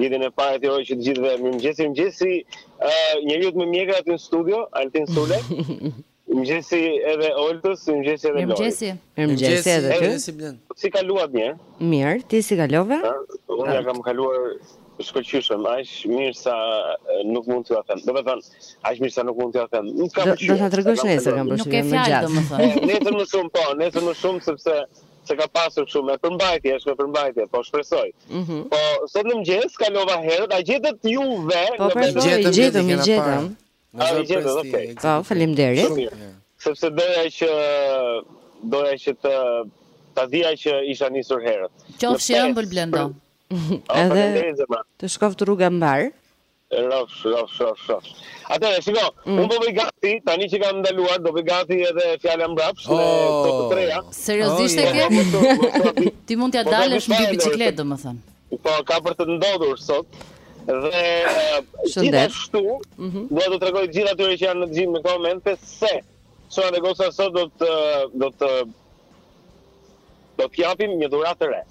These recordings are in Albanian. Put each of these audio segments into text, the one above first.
Ditën e parë ti uroj që të gjithëve mirëmëngjesi, mirëmëngjesi uh, njeriu me mjekër aty në studio, Altin Sule. Mirëmëngjesi edhe Oltës, mirëmëngjesi edhe Lori. Mirëmëngjesi. Mirëmëngjesi edhe ty. Blendi. Si kaluat mirë? Mirë, ti si kalove? Unë ja kam kaluar shkëlqyshëm, aq mirë sa nuk mund t'ju them. Do të them, aq mirë sa nuk mund t'ju them. Nuk ka Do të tregosh nesër kam përshtypjen më gjatë. Nuk e fjalë domethënë. Nesër më shumë po, nesër më shumë sepse Se ka pasur kështu me përmbajtje, është me përmbajtje, po shpresoj. Mhm. Po sot në mëngjes kalova herët, a gjetët juve po, në vendin? Gjetëm, gjetëm, i gjetëm. A i gjetëm, okay. Po, faleminderit. Shumë mirë. Sepse doja që doja që të ta dija që isha nisur herët. Qofsh i ëmbël Blendo. Edhe të shkoftë rruga mbarë. Rrofsh, rrofsh, rrofsh, rrofsh. Atëherë, shiko, mm. unë po bëj gati, tani që kam ndaluar, do bëj gati edhe fjalën mbrapsht oh. me këto të reja. Seriozisht oh, e ke? Ti mund t'ja dalësh mbi biçikletë, domethënë. Po ka për të ndodhur sot. Dhe gjithashtu, mm -hmm. do të tregoj gjithë atyre që janë në dëgjim në këto momente se Sona dhe Gosa sot do të do të Do të japim një dhuratë të re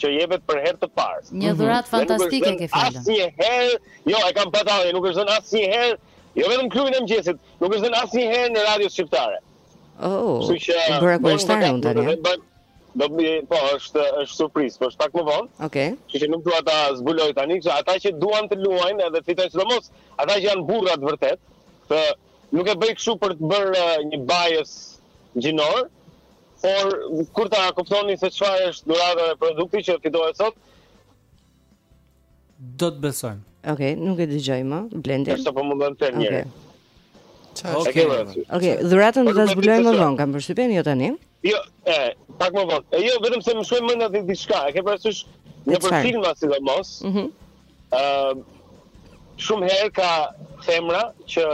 që jepet për herë të parë. Një dhuratë fantastike ke fjalën. Asnjëherë, jo, e kam patalli, nuk është dhënë asnjëherë, jo vetëm te klubi i mëngjesit, nuk është dhënë asnjëherë në radio shqiptare. Oh, Kështu që u bëra kureshtare unë tani. Eh? Do të po, është është surprizë, po është pak më vonë. Okej. Okay. Kështu që nuk dua ta zbuloj tani, që ata që duan të luajnë edhe fitojnë sidomos, ata që janë burra të vërtet, se nuk e bëj kështu për të bërë eh, një bias gjinor, Por, kur ta kuptoni se çfarë është dhurata dhe produkti që fitohet sot, Do të besojmë. Okej, okay, nuk e dëgjoj më. Blendi. Është po mundon të them njëri. Okej. Okej, okay. okay, dhuratën do ta zbulojmë më vonë, kam përshtypjen jo tani. Jo, e, pak më vonë. E jo, vetëm se më shkoi mendja te diçka. E ke parasysh nëpër filma sidomos? Mhm. Mm Ëm shumë herë ka femra që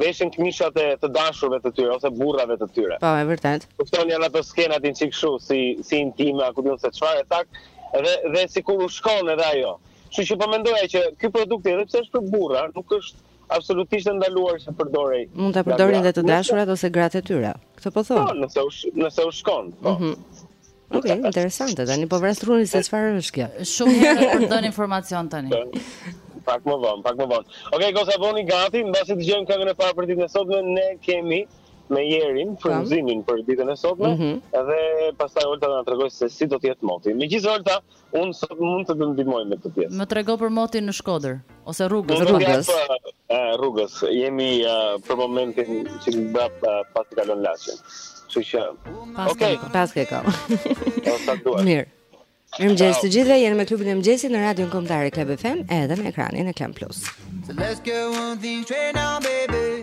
veshin këmishat e të dashurve të tyre ose burrave të tyre. Po, e vërtet. Kupton janë ato skenat një çikë kështu si si intime, ku di unë se çfarë e tak, dhe dhe sikur u shkon edhe ajo. Kështu që po mendoja që ky produkt edhe pse është për burra, nuk është absolutisht e ndaluar që të përdoret. Mund ta përdorin edhe të dashurat ose gratë e tyre. Këtë po thua. Po, nëse u nëse u shkon. Po. Mm -hmm. Ok, interesante. Tani po vras trurin se çfarë është kjo. Shumë herët për të dhënë informacion tani. Pak më vonë, pak më vonë. Okej, okay, Gosa bëhuni gati, mbasi të dëgjojmë këngën e parë për ditën e sotme, ne kemi me Jerin frymëzimin për ditën e sotme mm -hmm. dhe pastaj Olta do na tregojë se si do të jetë moti. Megjithëse Olta, Unë sot mund të të ndihmoj me këtë pjesë. Më trego për motin në Shkodër ose rrugës, Unë rrugës. Jam, uh, rrugës. Jemi uh, për momentin që të bëj uh, pas të kalon laçin. Kështu që pas okay. ke pas ke kom. Mirë. Mirëmëngjes të gjithëve, jeni me klubin e mëngjesit në Radion Kombëtare Club FM edhe në ekranin e Klan Plus. So let's go on things straight now baby.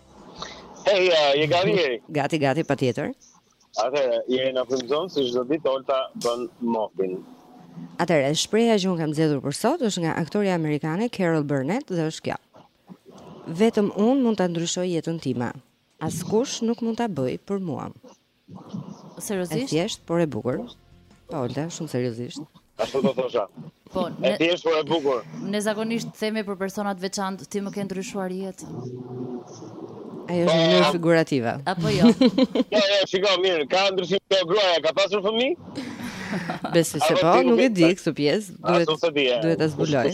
Hej, uh, je gati Jeri? Gati, gati, patjetër. Atëherë, Jeri na frymëzon, si çdo ditë, Olta bën motin. Atëherë, shprehja që unë kam zgjedhur për sot, është nga aktorja amerikane, Carol Burnett, dhe është kjo. Vetëm unë mund ta ndryshoj jetën time. Askush nuk mund ta bëjë për mua. Seriozisht? E thjeshtë, por e bukur. Po, Olta, shumë seriozisht. Ashtu do thosha. Po, e thjeshtë por e bukur. Ne zakonisht themi për persona të veçantë, ti më ke ndryshuar jetën. Ajo është një po, figurative. Apo jo. Jo, jo, shikoj mirë, ka ndryshim te gruaja, ka pasur fëmijë? Besoj se po, nuk e di këtë pjesë, duhet duhet ta zbuloj.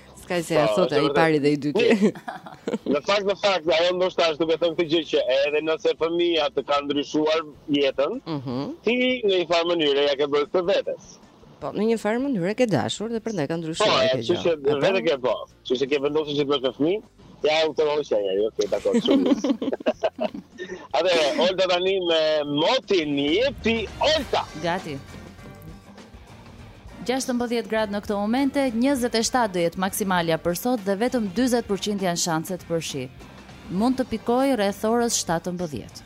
S'ka gjë, po, sot ai pari dhe i dyti. Në fakt në fakt ajo ndoshta është duke thënë këtë gjë që edhe nëse fëmija të ka ndryshuar jetën, mm -hmm. ti në një farë mënyre ia ke bërë këtë vetes. Po, në një farë mënyre ke dashur dhe prandaj ka ndryshuar po, kjo gjë. Po, që vetë ke po. Që ke vendosur që të bësh me fëmijë, Ja, u të rojshë e jo, dakord shumë. Ate, Olta tani me motin, jepi Olta! Gati. 16 gradë në këto momente, 27 do jetë maksimalja për sot dhe vetëm 40% janë shanset për shi. Mund të pikojë rreth orës 17.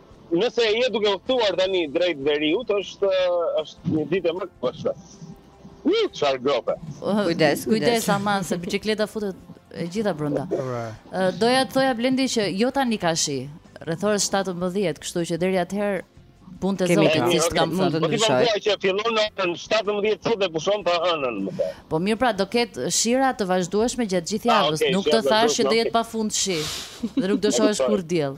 Nëse je duke udhëtuar tani drejt veriut, është është një ditë e mërkurëshme. Ui, çfarë grope. Kujdes, kujdes. Kujdes aman se biçikleta futet e gjitha brenda. Doja të thoja Blendi që jo tani ka shi, rreth orës 17, kështu që deri atëherë punë të zotit që okay, kam thënë. Po ti thua që fillon në 17 sot dhe pushon të hënën më pas. Po mirë pra do ketë shira të vazhdueshme gjatë gjithë ah, javës, ah, okay, nuk të thashë që do jetë pafund shi. Dhe nuk do shohësh kurrë diell.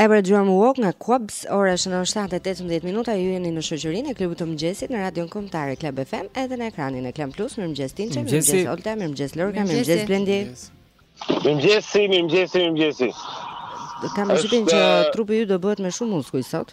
E për të dëgjuar Walk nga Kwabs, ora shënon 7:18 minuta, ju jeni në shoqërinë e klubit të mëngjesit në Radion Kombëtare Club FM, edhe në ekranin e Klan Plus, mirëmëngjes Tinçe, mirëmëngjes Olta, mirëmëngjes Lorca, mirëmëngjes Blendi. Mirëmëngjes, mirëmëngjes, mirëmëngjes. Kam besim që trupi ju do bëhet me shumë muskuj sot.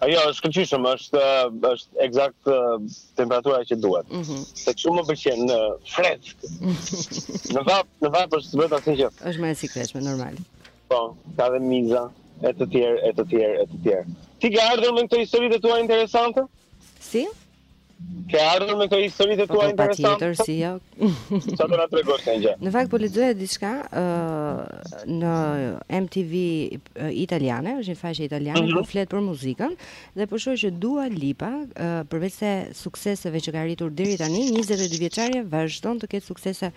Ajo është shkëlqyshëm, është është eksakt temperatura që duhet. Mm -hmm. Se shumë më pëlqen në fresk. në vapë, në vapë s'bëhet asnjë gjë. Është më e sikletshme normal. Po, ka dhe miza e të tjerë, e të tjerë, e të tjerë. Ti ke ardhur me këto historitë tua interesante? Si? Ke ardhur me këto histori të tua po, interesante? Patjetër, si jo. Sa do na tregosh një gjë? Në fakt po lexoja diçka ë në MTV italiane, është një faqe italiane mhm. ku flet për muzikën dhe po shoh që Dua Lipa përveçse sukseseve që ka arritur deri tani, 22 vjeçarja vazhdon të ketë suksese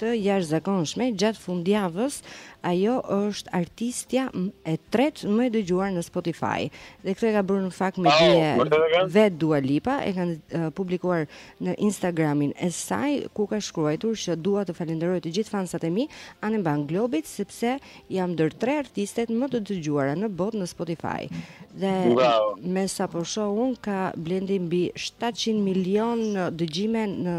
të jashtëzakonshme gjatë fundjavës, ajo është artistja e tretë më e dëgjuar në Spotify. Dhe këtë e ka bërë në fakt me dije vetë Dua Lipa, e kanë publikuar në Instagramin e saj ku ka shkruajtur që dua të falenderoj të gjithë fansat e mi anembanë globit sepse jam ndër tre artistet më të dëgjuara në botë në Spotify. Dhe Bravo. me sa po shoh unë ka Blendi mbi 700 milion dëgjime në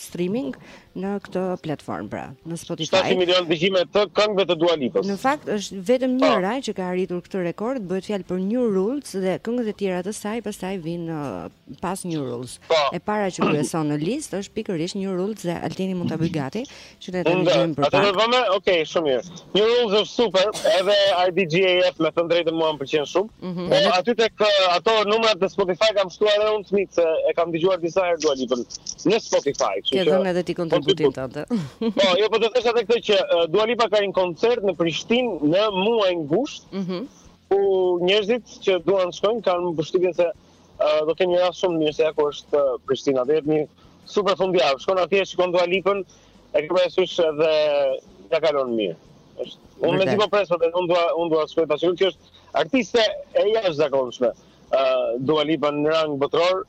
streaming në këtë platformë pra, në Spotify. 700 milionë dëgjime të këngëve të Dua Lipës. Në fakt është vetëm po. njëra që ka arritur këtë rekord, bëhet fjalë për New Rules dhe këngët e tjera të saj pastaj vijnë uh, pas New Rules. Po. E para që kryeson në listë është pikërisht New Rules dhe Altini mund ta bëjë gati, Që ne tani gjejmë për pak. Atë do vëmë, ok, shumë mirë. New Rules është super, edhe IDGAF me thënë të drejtën mua më pëlqen shumë. Mm -hmm. Po aty tek ato numrat në Spotify kam shtuar edhe unë Smith se e kam dëgjuar disa herë Dua Lipën në Spotify, kështu që. Ke dhënë edhe ti po, kontributin tënde. Po, jo po të thosha atë këtë që Dua Lipa ka një koncert në Prishtinë në muajin gusht. Mhm. Mm ku njerëzit që duan të shkojnë kam përshtypjen se do kenë një rast shumë mirë se ku është Prishtina. Dhe një super fundjavë. Shkon atje, shikon Dua Lipën, e ke parasysh dhe ia kalon mirë. Është unë mezi po pres, por unë dua unë dua të shkoj tash. Kjo është artiste e jashtëzakonshme. Ë uh, Dua Lipa në rang botëror.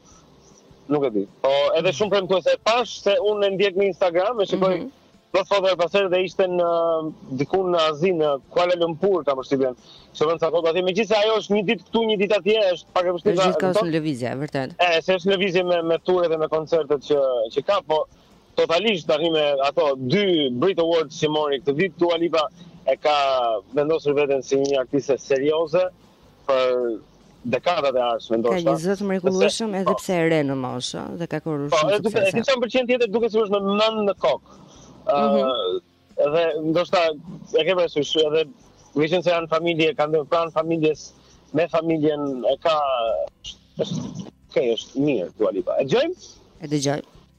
Nuk e di. Po edhe shumë premtuese. Pash se unë e ndjek në Instagram, e shikoj mm -hmm Do të thotë pasojë dhe ishte në diku në Azi Kuala Lumpur kam përshtypjen. Se vend sa kohë atje, megjithëse ajo është një ditë këtu, një ditë atje, është pak e vështirë. Është gjithkohë në lëvizje, vërtet. E, se është në lëvizje me me turet dhe me koncertet që që ka, po totalisht tani me ato dy Brit Awards që mori këtë vit, Dua Lipa e ka vendosur veten si një artiste serioze, për dekadat e ardhshme ndoshta. Ka një zë të mrekullueshëm edhe po. pse e re në moshë dhe ka korrur po, shumë suksese. Po, e di çfarë pëlqen tjetër duke sikur është me mend në kokë. Ëh, mhm. edhe ndoshta e ke parasysh edhe ti që se janë familje, ka qenë pranë familjes me familjen e ka është okay, është mirë Dua Lipa. E dëgjojmë? E dëgjojmë.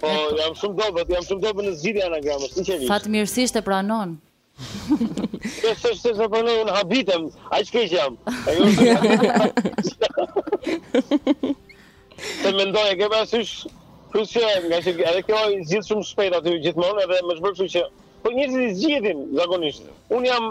Po, jam shumë i dobët, jam shumë i dobët në zgjidhje anagrama, sinqerisht. Fatmirësisht e pranon. Kjo s'e s'e s'e pranon unë habitem, aq i keq që jam. Se mendoj, e ke parasysh, plus që ngaqë edhe kjo i zgjidh shumë shpejt aty gjithmonë, edhe më shbërë që, po njerëzit i zgjidhin, zakonisht. Unë jam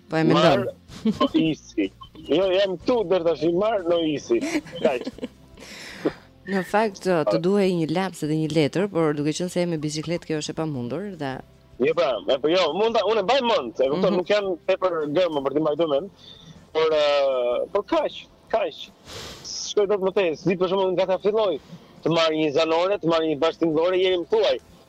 Po e mendon. Mar Isi. Jo, jam këtu deri tash i marr në Isi. Kaq. Në fakt të duhej një laps dhe një letër, por duke qenë se jam me biçikletë kjo është e pamundur dhe Jo pra, e po jo, mund ta unë mbaj mend, e kupton, mm -hmm. nuk jam tepër gërmë për të mbajtur mend. Por uh, por kaq, kaq. Shkoj dot më tej, si për shembull nga ta filloj të marr një zanore, të marr një bashkëtingëllore, ti më thuaj.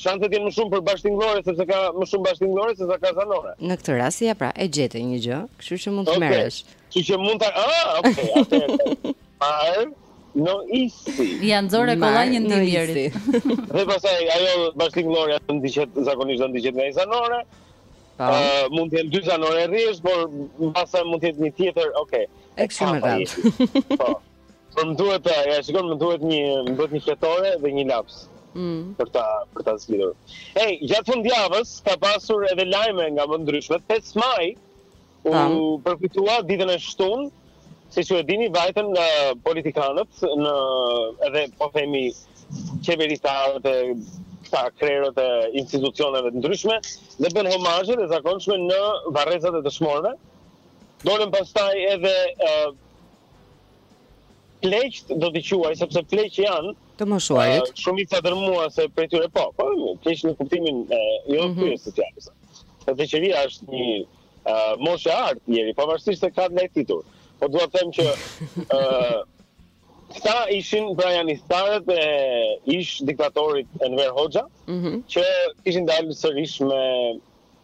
Shanset janë më shumë për bashkëtingëllore sepse ka më shumë bashkëtingëllore se sa ka zanore. Në këtë rast ja pra e gjete një gjë, kështu që mund të okay. merresh. Kështu që mund ta, ah, okay, atë. Mar no isi. Ja nxore kollajin një ndihmëri. Dhe pastaj ajo bashkëtingëllorja ndiqet zakonisht do ndiqet nga zanore. Po. Uh, mund të jenë dy zanore rresht, por pastaj mund të jetë një tjetër, okay. E kështu me radhë. Po. Po më duhet, ja shikon, më duhet një, më duhet një fletore dhe një laps. Mm. për ta për ta zgjidhur. Ej, gjatë fundjavës ka pasur edhe lajme nga më të ndryshmet. 5 maj u Tam. përkujtua ditën e shtunë, siç ju e dini, vajtën politikanët në edhe po themi qeveritarët e këta krerët e institucioneve të ndryshme dhe bënë homazhet e zakonshme në varrezat e dëshmorëve. Dolën pastaj edhe uh, Pleqt do t'i quaj sepse pleq janë të moshuarit. Uh, shumica dërrmuese prej tyre po, po pleq në kuptimin e jo mm -hmm. të fjalës. Po pleqëria është një uh, moshë e artë e njeriut, pavarësisht se ka ndaj titur. Po dua të them që ë uh, këta ishin pra nostalgjikët e ish diktatorit Enver Hoxha, mm -hmm. që ishin dalë sërish me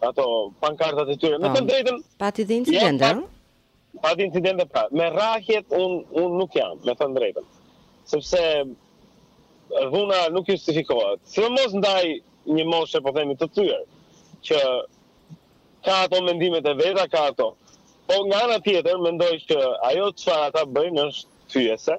ato pankartat e tyre. Me thënë të drejtën pati dhe incidente, ëh? Pati incidente pra, me rrahjet unë un nuk jam, me thënë të drejtën. Sepse dhuna nuk justifikohet. Sidomos ndaj një moshe, po themi, të thyer, që ka ato mendimet e veta, ka ato. Po nga ana tjetër, mendoj që ajo çfarë ata bëjnë është fyese,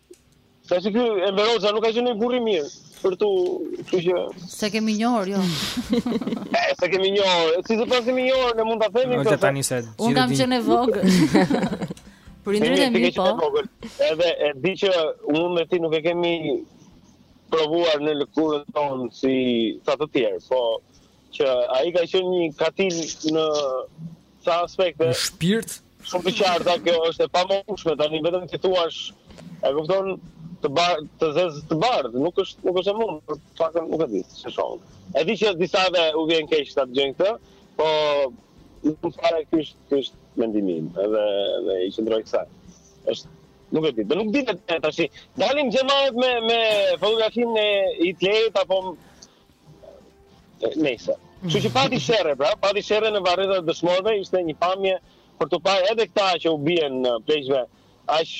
Sa që ky Enver Hoxha nuk ka qenë një burrë i mirë për ty, kështu që s'e kemi njohur, jo. e s'e kemi njohur. Si s'e paskemi njohur, ne mund ta themi këtë. Unë tani se gjithë Unë kam qenë e vogël. Prindërit e mi po. Edhe e di që unë me ti nuk e kemi provuar në lëkurën tonë si ca të tjerë, po që ai ka qenë një katil në ca aspekte. Në shpirt? Shumë të qarta, kjo është e pamohueshme tani vetëm t'i thuash, e kupton, të bardhë, të zezës të bardhë, nuk është nuk është e mundur, për faktin nuk e di, s'e shoh. E di që disave u vjen keq ta dëgjojnë këtë, po në fakt ky është ky është mendimi im, edhe edhe i qëndroj kësaj. Është nuk e di, do nuk dihet tash. Të dalin gjermanët me me fotografinë e Hitlerit apo Nëse. Kështu që pati sherre, pra, pati sherre në varrezat e dëshmorëve, ishte një pamje për t'u parë edhe këta që u bien në pleqve, aq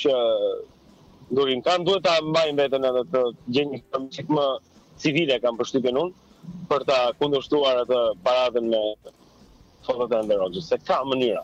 durim kanë duhet ta mbajnë veten edhe të gjejnë një formë çik më civile kam përshtypjen unë për ta kundërshtuar atë paradën me fotot e Enver Hoxhës, se ka mënyra.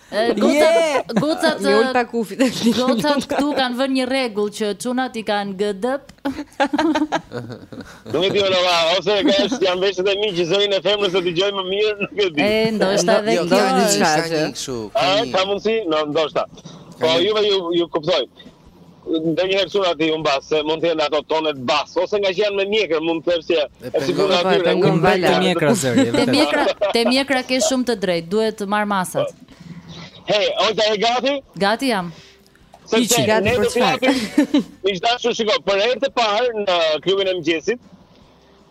Gocat, gocat, gocat këtu kanë vënë një rregull që çunat i kanë GDP. Nuk e di ona, ose ka si janë veshët e mi që zërin e femrës e dëgjoj më mirë, nuk e di. E ndoshta edhe jo, kjo është çfarë. A ka mundsi? No, ndoshta. Po ju ju ju kuptoj. Ndonjëherë çunat i humbas se mund të jenë ato tonet bas ose nga që janë me mjekër, mund të thësh që e sigurt aty e pengon vetë te mjekra zëri. Te mjekra, te mjekra ke shumë të drejtë, duhet të marr masat. Hej, Olta je gati? Gati jam. Sepse gati për çfarë? Miq të dashur shiko, për herë të parë në klubin e mëngjesit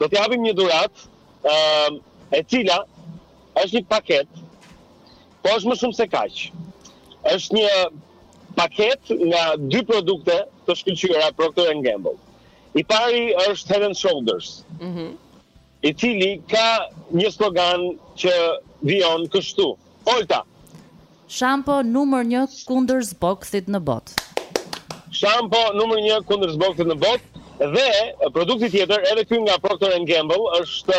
do të japim një dhuratë, ë e cila është një paketë Po është më shumë se kaq. Është një paketë nga dy produkte të shkëlqyera Procter and Gamble. I pari është Head and Shoulders. Mhm. Mm I cili ka një slogan që vijon kështu. Olta. Shampo numër 1 kundër zbokthit në botë. Shampo numër 1 kundër zbokthit në botë dhe produkti tjetër, edhe ky nga Procter and Gamble, është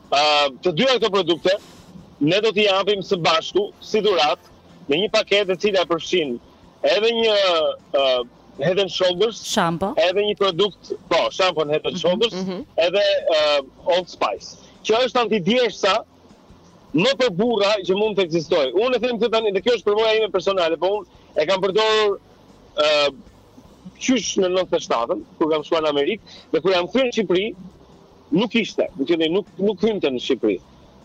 Të dyja këto produkte ne do t'i japim së bashku si dhuratë në një paketë e cila përfshin edhe një Head and Shoulders, shampo, edhe një produkt, po, shampo në Head and mhm, Shoulders, mm -hmm. edhe uh, Old Spice, që është antidjersa më për burra që mund të ekzistojë. Unë e them këtë tani, dhe kjo është përvoja ime personale, po unë e kam përdorur ë uh, qysh në 97-ën, kur kam shkuar në Amerikë, dhe kur jam kthyer në Shqipëri, Nuk ishte, më kuptoni, nuk nuk hynte në Shqipëri.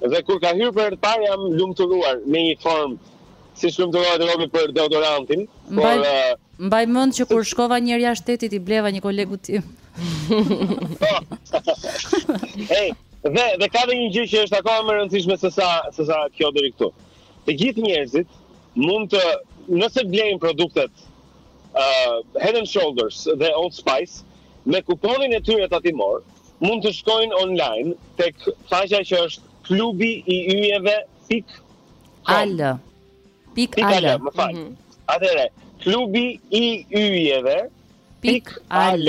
Dhe kur ka hyrë për herë të parë jam lumturuar me një formë siç lumturohet robi për deodorantin, Mbaj por ë, mbaj mend që kur shkova një herë jashtë shtetit i bleva një kolegut tim. Po. Ej, dhe dhe ka dhe një gjë që është akoma më e rëndësishme se sa se sa kjo deri këtu. Të gjithë njerëzit mund të nëse blejnë produktet Head and Shoulders dhe Old Spice me kuponin e tyre tatimor mund të shkojnë online tek faqja që është klubi i yjeve pik al pik al më fal mm -hmm. atëherë klubi i yjeve pik al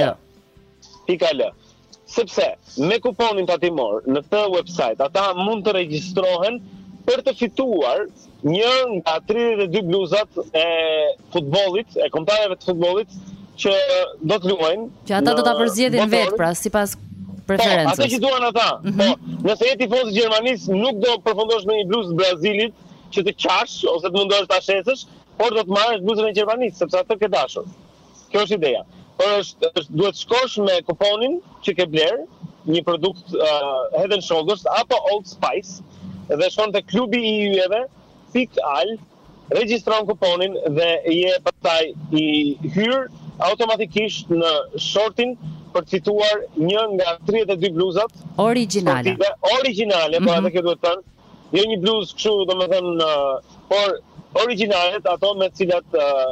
pik al Sepse me kuponin tatimor në këtë website ata mund të regjistrohen për të fituar një nga 32 bluzat e futbollit, të kombëtareve të futbollit që do të luajnë. Që ata do ta përzgjedhin vetë pra sipas preferencës. Po, atë që duan ata. Mhm. Po, nëse je tifoz i Gjermanisë, nuk do përfundosh me një bluzë të Brazilit që të qash ose të mundosh ta shesësh, por do të marrësh bluzën e Gjermanisë sepse atë ke dashur. Kjo është ideja. Është, është duhet shkosh me kuponin që ke blerë një produkt uh, Head and Shoulders apo Old Spice dhe shkon te klubi i yjeve pikë al, regjistron kuponin dhe je pastaj i hyrë automatikisht në shortin për të fituar një nga 32 bluzat origjinale. Origjinale, mhm. Po, edhe kjo duhet thënë. Jo një bluzë kështu, domethënë, uh, por origjinalet ato me të cilat uh,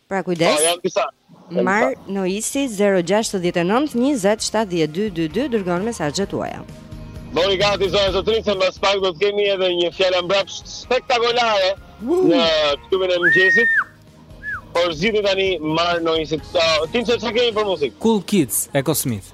Pra kujdes, Mar Noisi 069 20 70 222 dërgoni mesazhet tuaja. Bëhuni gati zonja e zotërinj se mbas pak do të kemi edhe një fjalë mbrapsh spektakolare në klubin e mëngjesit. Por zgjidhni tani Mar Noisin. Shohim se ç' kemi për muzikë. Cool Kids, Echosmith.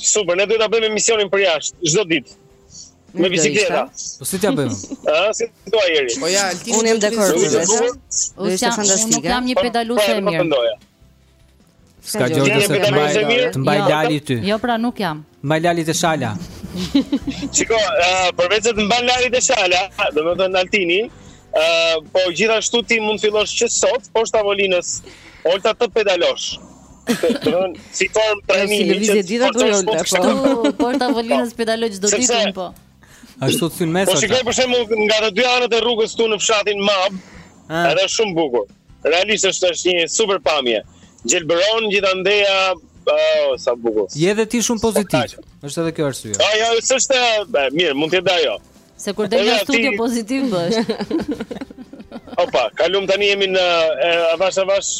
Super, ne duhet ta bëjmë emisionin përjashtë çdo ditë. Me bicikleta. Po si t'ia bëjmë? Ëh, si thua Jeri? Po ja, Altini. Unë jam dakord me të. Do ishte fantastike. Nuk jam një pedaluese e mirë. S'ka gjë se të mban, të mban jo. lali ty Jo pra nuk jam Mban lali te shala Qiko, uh, përveç të mban lali te shala Dhe më të Altini uh, Po gjithashtu ti mund fillosh që sot poshtë tavolinës Olta të pedalosh Si formë trajnimi. Si lëvizje dite pra Olta. Poshtë tavolinës pedaloj çdo ditë unë po. Ashtu thyn mes. Po shikoj për shembull nga të dy anët e rrugës këtu në fshatin Mab. Ah. Edhe shumë bukur. Realisht është është një super pamje. Gjelbëron gjithandej Oh, sa bukur. Je edhe ti shumë pozitiv. Është edhe kjo arsye. Po, jo, s'është mirë, mund të jetë ajo. Se kur del nga studio pozitiv bëhesh. Opa, kaluam tani jemi në avash avash.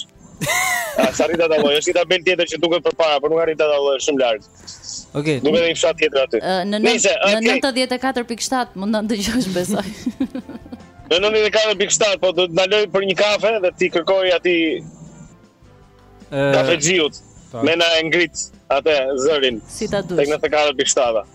Ah, s'arrij ta dalloj, është një tabelë tjetër që duket përpara, por nuk arrij ta dalloj shumë larg. Okej. Duket një fshat tjetër aty. Në Nise, okay. në 94.7 mund ta dëgjosh besoj. Në 94.7 po do të ndaloj për një kafe dhe t'i kërkoj aty Kafe gjiut Me na e ngrit atë zërin Si ta dush Tek në të karët për shtava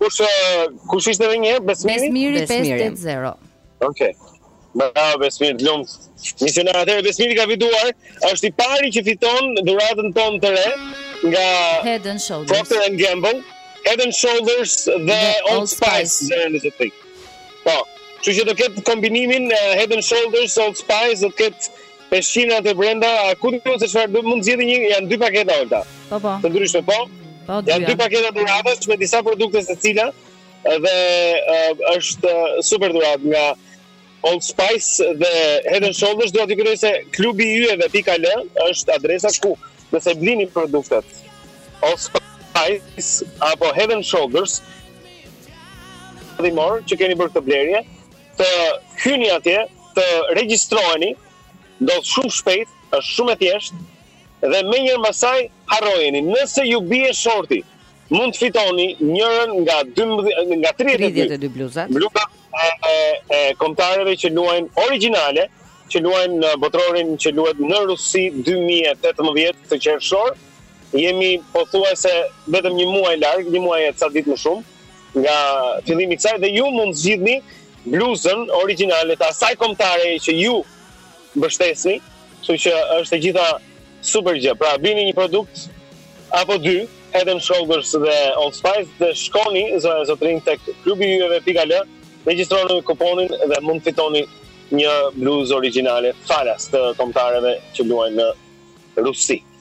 Kush kush ishte edhe një herë Besmiri? Besmiri 580. Okej. Bravo Besmir, të lumtë. Shumë mirë atëherë Besmiri ka fituar, është i pari që fiton dhuratën tonë të re nga Head and Shoulders. Procter and Gamble, Head and Shoulders dhe Old Spice zërin e tij. Po. Kështu që do ketë kombinimin eh, Head and Shoulders Old Spice do ketë Peshqeshin atë brenda, a kupto se çfarë do mund të zgjidhë një, janë dy paketa olta. Po po. Të ndryshme po. Po dy. Janë dy paketa dhuratash me disa produkte secila dhe uh, është super dhuratë nga Old Spice dhe Head and Shoulders dua t'ju kujtoj se klubi i yjeve pikë al është adresa ku nëse blini produktet Old Spice apo Head and Shoulders dhe mor që keni bërë këtë blerje Të hyni atje, të regjistroheni, ndodh shumë shpejt, është shumë e thjeshtë dhe menjëherë mbasaj harrojeni. Nëse ju bie shorti, mund të fitoni njërën nga 12 nga 32 bluzat. Bluzat e, e, e kombëtareve që luajnë origjinale, që luajnë në botërorin që luhet në Rusi 2018 këtë qershor. Jemi pothuajse vetëm një muaj larg, një muaj e ca ditë më shumë. Nga fillimi i kësaj dhe ju mund të zgjidhni bluzën origjinale të asaj kombëtare që ju mbështesni, kështu që është e gjitha super gjë. Pra blini një produkt apo dy Head and Shoulders dhe Old Spice dhe shkoni zonja e zotërinj tek klubi i yjeve.al, regjistroni kuponin dhe mund të fitoni një bluzë origjinale falas të kombëtareve që luajnë në Rusi.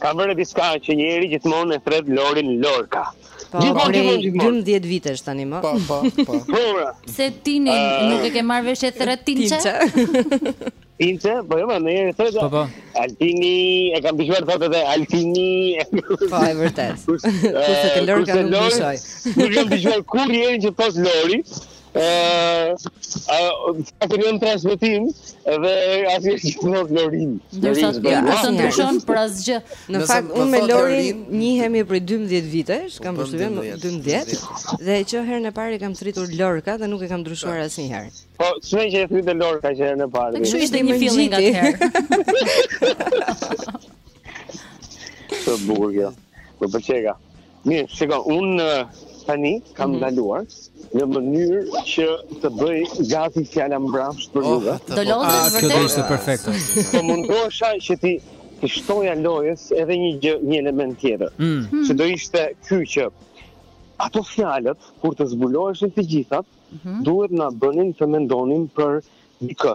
Kam vënë re diçka që Jeri gjithmonë e thërret Lorin Lorka. Po, gjithmonë, prej gjithmonë, gjithmonë. 12 vitesh tani më. Po, po, po. Po, pra. Pse Tinin uh, nuk e ke marrë vesh e thërret Tinçe? Tinçe, po jo, më e thërret. Po, po. Altini, e kam dëgjuar thotë edhe Altini. Po, e vërtetë. Kurse te Lorka nuk dëgjoj. Nuk kam dëgjuar kurrë njeri përpos Lorit. Në fakt jam në transmetim dhe asnjë gjë nuk mos Lorin. Ndërsa ti asnjë ndryshon për asgjë. Në fakt unë me Lorin njihemi prej 12 vitesh, kam përshtypjen 12 dhe që herën e parë e kam thirrur Lorka dhe nuk e kam ndryshuar asnjëherë. Po, çfarë që e thirre Lorka që herën e parë? Kështu ishte një feeling atëherë. Sa bukur kjo. Po pëlqeka. Mirë, shiko, unë tani kam mm -hmm. ndaluar në mënyrë që të bëj gati fjala mbrapsht për juve. Oh, do lodhesh vërtet. Kjo ishte perfekte. Po mundohesha që t'i shtoja lojës edhe një gjë, një element tjetër. Mm. Që do ishte ky që ato fjalët kur të zbuloheshin të gjitha, mm -hmm. duhet na bënin të mendonim për dikë,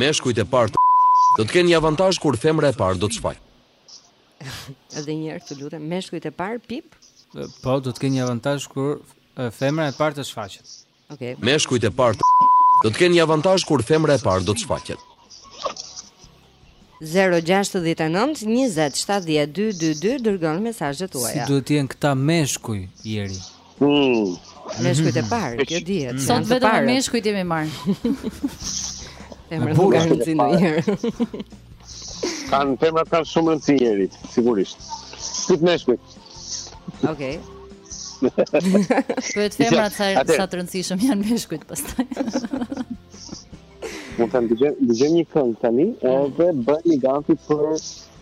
Meshkujt e parë të do të kenë një avantazh kur femra e parë do të shfaqet. Edhe një herë të lutem, meshkujt e parë pip? Po, do të kenë një avantazh kur femra e parë të shfaqet. Okej. Okay. Meshkujt e parë të do të kenë një avantazh kur femra e parë do të shfaqet. 069 20 70 222 dërgoni mesazhet tuaja. Si duhet të jenë këta meshkuj Jeri? Meshkujt e parë, kjo dihet. Mm. Sot vetëm me meshkujt jemi marr. Femrat nuk kanë rëndësi ndonjëherë. Kanë femrat kanë shumë rëndësi Jeri, sigurisht. Si meshkujt. Okej. Okay. Pyet femrat sa sa të rëndësishëm janë meshkujt pastaj. Mund të dëgjojmë një këngë tani, edhe bëni gati për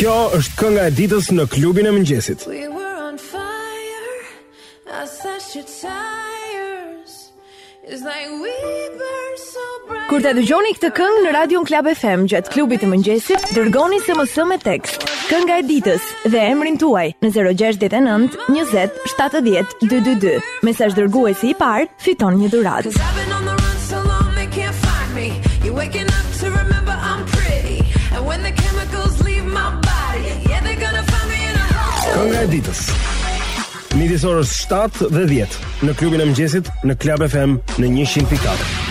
Kjo është kënga e ditës në klubin e mëngjesit. We were on fire, I slashed your tires, it's like we burn so bright. Kur ta dëgjoni këtë këngë në Radion Klab FM gjatë klubit të mëngjesit, dërgoni SMS me tekst kënga e ditës dhe emrin tuaj në 069 20 70 222. Mesazh dërguesi i parë fiton një dhuratë. Kënga e ditës. Midis orës 7 dhe 10 në klubin e mëngjesit në Club FM në 100.4.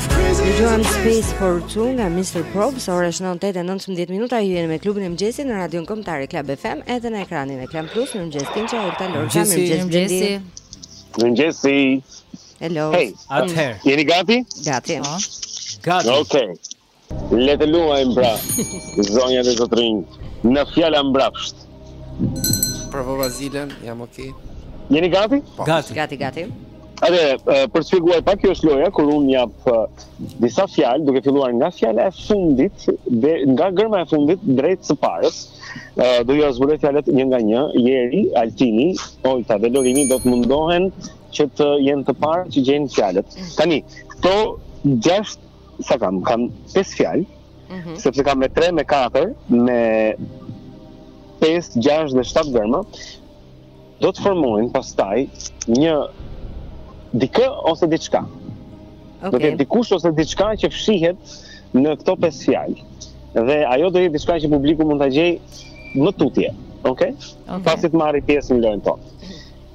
Dëgjojmë Space for Two nga Mr. Probz, ora është 9:19 minuta, ju jeni me klubin e mëngjesit në Radion Kombëtare Club FM, edhe në ekranin e Klan Plus, mirmëngjes Tinçi, Olta, Lorca, mirmëngjes Blendi. Mirmëngjes. Hello. Hey, atëherë. Jeni gati? Gati. Po. Gati. Okej. Okay. Le të luajmë pra. Zonja dhe zotërinj, fjala mbrapsht. Provo Vazilen, jam okay. Jeni gati? Po. Gati, gati, gati. Atëherë, për të shpjeguar pak, kjo është loja kur unë jap disa fjalë, duke filluar nga fjala e fundit dhe nga gërma e fundit drejt së parës. Do ju zbuloj fjalët një nga një. Jeri, Altini, Olta dhe Lorini do të mundohen që të jenë të parë që gjejnë fjalët. Tani, këto gjashtë, s'i kam, kam pesë fjalë, mm -hmm. sepse kam me 3, me 4, me 5, 6 dhe 7 gërma, do të formojnë pastaj një dikë ose diçka. Okay. Do të jetë dikush ose diçka që fshihet në këto pesë fjalë. Dhe ajo do jetë diçka që publiku mund ta gjej më tutje. Okej? Okay? Okay. Pasi të marrë pjesë në lojën tonë.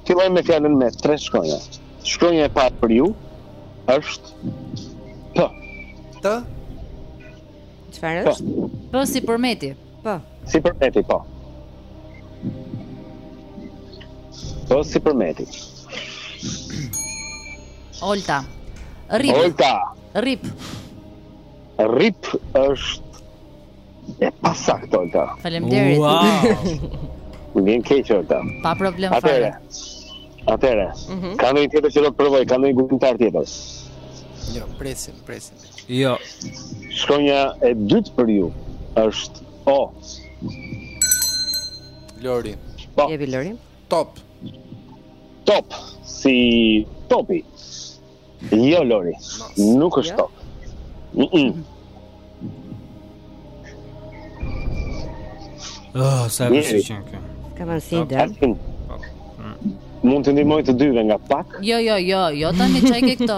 Fillojmë me fjalën me tre shkronja. Shkronja e parë për ju është P. P. Çfarë është? P si Përmeti. P. Si Përmeti, po. P si Përmeti. Olta. Rip. Olta. Rip. Rip është e pasaktë Olta. Faleminderit. Wow. Më vjen keq Olta. Pa problem fare. Atëre. Atëre. Mm -hmm. Ka ndonjë tjetër që do të provojë, ka ndonjë gjumë tjetër. Jo, presim, presim. Jo. Shkronja e dytë për ju është O. Lori. Po. Jepi Lori. Top. Top si topi. Jo Lori. Nuk është jo. top. Mm -mm. Oh, sa e vështirë që kjo. Ka vënë si ide. Mund të ndihmoj të dyve nga pak? Jo, jo, jo, jo tani ça i ke këto.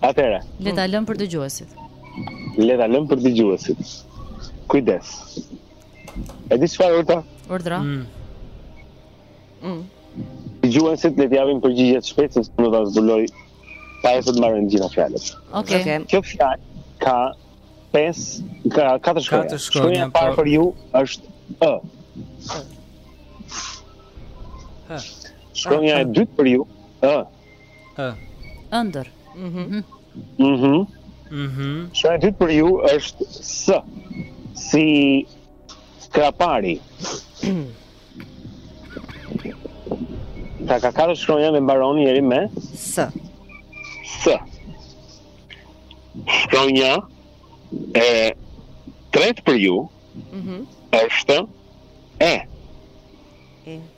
Atëherë. Le ta lëm për dëgjuesit. Le ta lëm për dëgjuesit. Kujdes. E di çfarë urta? Urdhëro. Mm. Mm. Dëgjuesit le të japin përgjigjet shpejt se do ta zbuloj pasi të mbarojnë gjitha fjalët. Okej. Okay. Kjo fjalë ka 5 ka 4 shkronja. Katër shkronja e parë po. për ju është ë. Shkronja e dytë për ju ë. Ë. Ëndër. Mhm. Mhm. Mhm. Mhm. Shkronja e dytë për ju është s. Si Skrapari. Ka ka katër shkronja me mbaron njëri me? Së. Së. Shkronja e tretë për ju mm -hmm. është e. E.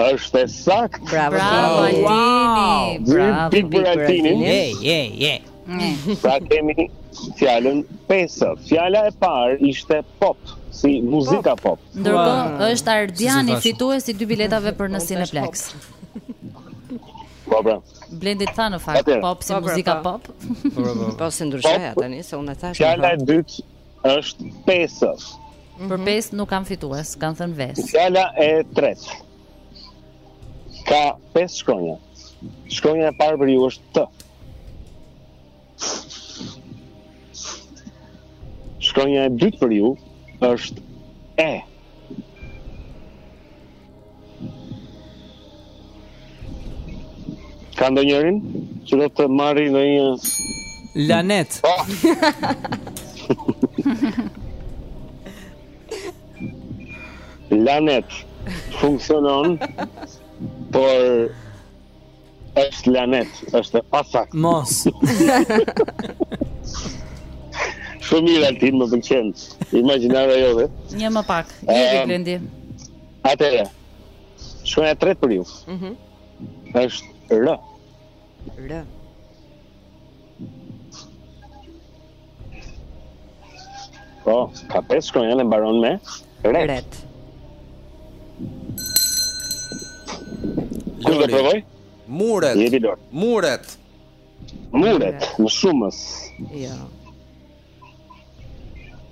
Është e saktë. Bravo, bravo Altini. Bravo, pikë për Altinin. Je, je, je. Pra kemi fjalën pesë. Fjala e parë ishte pop, si muzika pop. pop. Ndërkohë është Ardiani fitues i dy biletave për në Cineplex. Pop pra. Blendi tha në fakt, pop si po, muzika pop. Po, po, po. po si ndryshoi tani se unë e thashë. Fjala e dytë Është pesë. Mhm. Për pesë nuk kam fitues, kanë thënë vesë. Fjala e tretë. Ka pesë shkronja. Shkronja e parë për ju është T. Shkronja e dytë për ju është E. Ka ndonjëri që do të marrë në një... Lanet. Oh. Lanet funksionon, por Është lanet është e pasaktë. Mos. Shumë mirë Altin më pëlqen imagjinata jote. Një më pak. Një um, Blendi. Atëherë. Shkronja e tretë për ju. Mhm. Mm është R. R. Po, ka pesë shkronja dhe mbaron me ret. Ret. Kush do provojë? Muret. Jepi dorë. Muret. Muret, në shumës. Jo.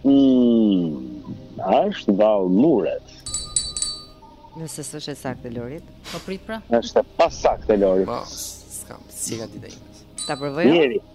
Mm, është vallë muret. Nëse s'është e saktë e Lorit. Po prit pra. Është e pasaktë e Lorit. Po, s'kam, si ka ditë. Ta provoj. Jeri. Jo?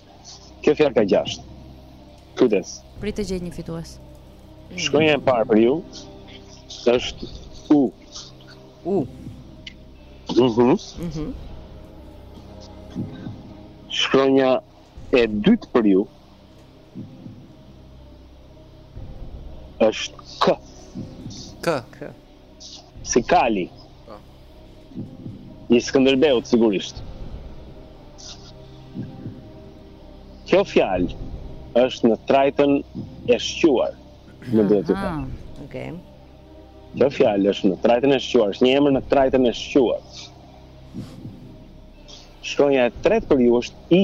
Kjo fjalë ka gjashtë. Kujdes. Prit të gjej një fitues. Shkronja e parë për ju është U. U. Mhm. Mhm. Mm Shkronja e dytë për ju është K. K. K. Si kali. Po. I Skënderbeut sigurisht. Kjo fjalë është në trajtën e shquar. Më duhet të them. Okej. Kjo fjalë është në trajtën e shquar, është një emër në trajtën e shquar. Shkronja e tretë për ju është i.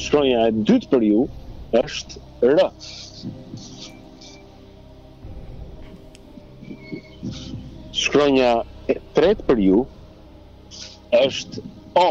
Shkronja e dytë për ju është R. Shkronja e tretë për ju është O.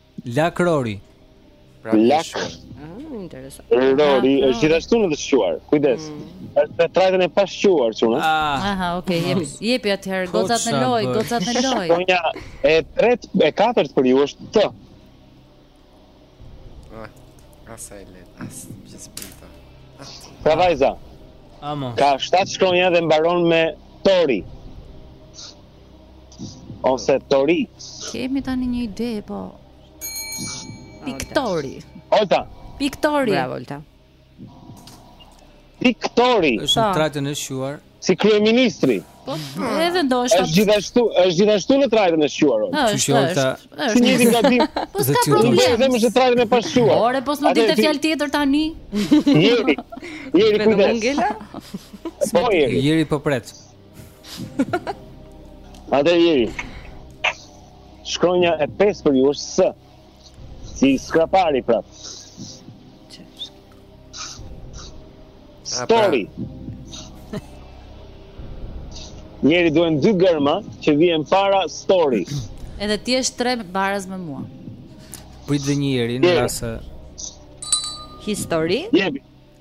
Lakrori. Pra Lak. Mm, interesant. Rori është gjithashtu në të shquar. Kujdes. Mm. Është në trajtën e pashquar çuna. Ah. Aha, okay. Jep, jepi atëherë gocat në lojë, gocat në lojë. Shkronja e tretë e katërt për ju është T. Ah, sa e lehtë, as gjithpëta. Pra vajza. Amo. Ka shtatë shkronja dhe mbaron me Tori. Ose Tori. Kemi tani një ide, po. Piktori. Olta. Piktori. Bravo Olta. Piktori. Është në trajtën e shquar. Si kryeministri. Po, edhe ndoshta. Është gjithashtu, është gjithashtu në trajtën e shquar. Kështu që Olta, si një ditë gati. Po s'ka problem. Ne jemi në trajtën e pashquar. Ore, po s'mund të fjalë tjetër tani. Jeri. Jeri kujdes. Po jeri. Jeri po pret. Ate jeri, shkronja e pestë për ju është S, si Skrapari pra. Stori. Pra. Jeri duhen dy gërma që vijnë para stori. Edhe ti je tre baraz me mua. Prit dhe një herë në rast se. Histori. Jepi.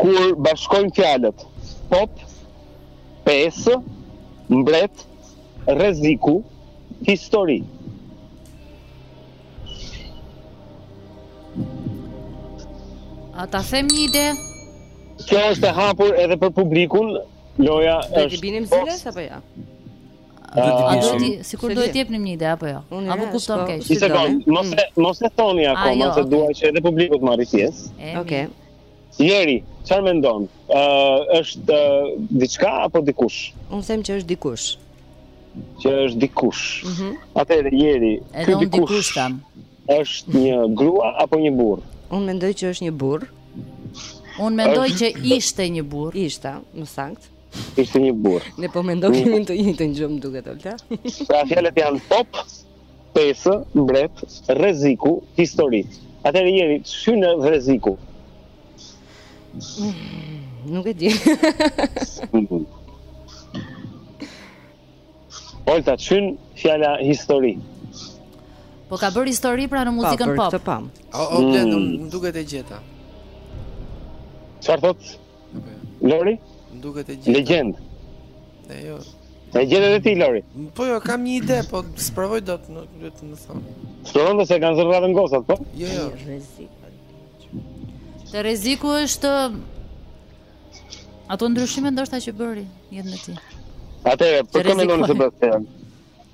Kur bashkojnë fjalët pop, pesë, mbret, rreziku, histori. A ta them një ide? Kjo është e hapur edhe për publikun. Loja është. Do të binim zilës apo jo? Do të binim. Sikur duhet të jepnim një ide apo jo? Apo kuptova keq? Mos e mos e thoni akoma jo, se dua që edhe publiku të marrë pjesë. Okej. Jeri, çfarë mendon? Ë uh, është uh, diçka apo dikush? Unë them që është dikush. Që është dikush. Mm -hmm. Atëherë Jeri, ky dikush, dikush kam. Është një grua apo një burrë? Unë mendoj që është një burrë. Unë mendoj që ishte një burrë. Ishte, më saktë. Ishte një burrë. Ne po mendonim të njëjtën gjë, më duket, Olta. Pra fjalët janë pop Pesë, mbret, rreziku, histori. Atëherë Jeri, ç'hyn rreziku? Nuk e di. Olta, ç'hyn fjala histori? Po ka bërë histori pra në po, muzikën pop. Po, po, po. O, o, mm. më duket e gjeta. Çfarë thotë? Lori? Më duket e gjeti. Legjend. Ne jo. E gjete edhe ti Lori. Po jo, kam një ide, po s'provoj dot, nuk do të më thon. S'provon se kanë zërë radhën gocat, po? Jo, jo. Te rreziku është ato ndryshime ndoshta që bëri jetën e tij. Atëherë, për kë mendon se bëhet.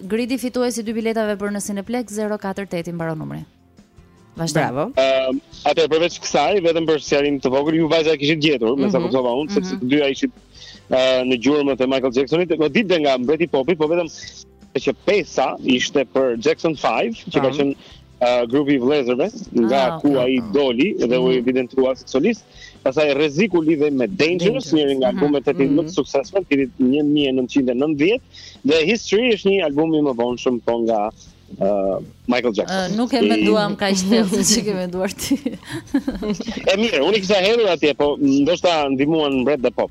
Gridi fituesi i dy biletave për në Cineplex 048 i mbaron numri. Vazhdo. Bravo. Ëm, ehm, uh, atëherë përveç kësaj, vetëm për sqarim të vogël, ju vajza e kishit gjetur, mm -hmm. me sa mhm. kuptova unë, mm -hmm. sepse mhm. të dyja ishit uh, në gjurmët e Michael Jacksonit, do dilte nga mbreti i popit, po vetëm që pesa ishte për Jackson 5, që ka qenë uh, grupi i vëllezërve nga ah, ku ai okay. doli dhe mm -hmm. u mhm. evidentua si solist. Pastaj rreziku lidhej me Dangerous, njëri nga mhm. albumet e tij më të mhm. suksesshme, i 1990 dhe History është një album i mëvonshëm po nga uh, Michael Jackson. Uh, nuk e menduam kaq thellë ç'e ke menduar ti. e mirë, unë kisha hedhur atje, po ndoshta ndihmuan mbret dhe pop.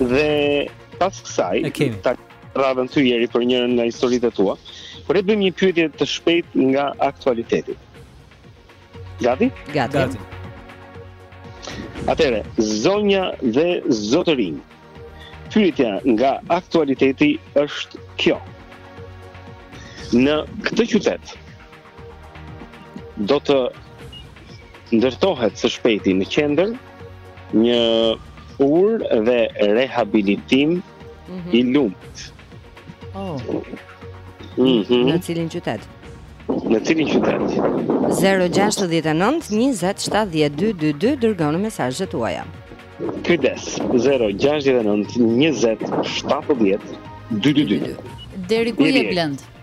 Dhe pas kësaj, ta lë radhën ty Jeri për njërën nga historitë e tua, por e bëjmë një pyetje të shpejt nga aktualiteti. Gati? Gati. Gati. Atere, zonja dhe zotërinj, pyetja nga aktualiteti është kjo. Në këtë qytet, do të ndërtohet së shpejti në qendër një urë dhe rehabilitim mm -hmm. i lumit. Oh. Mm -hmm. Në cilin qytet? Në cilin qytet? 069-2722-22 Dërgoni mesazhet tuaja Kujdes 069-2722-22 Deri ku je Blend?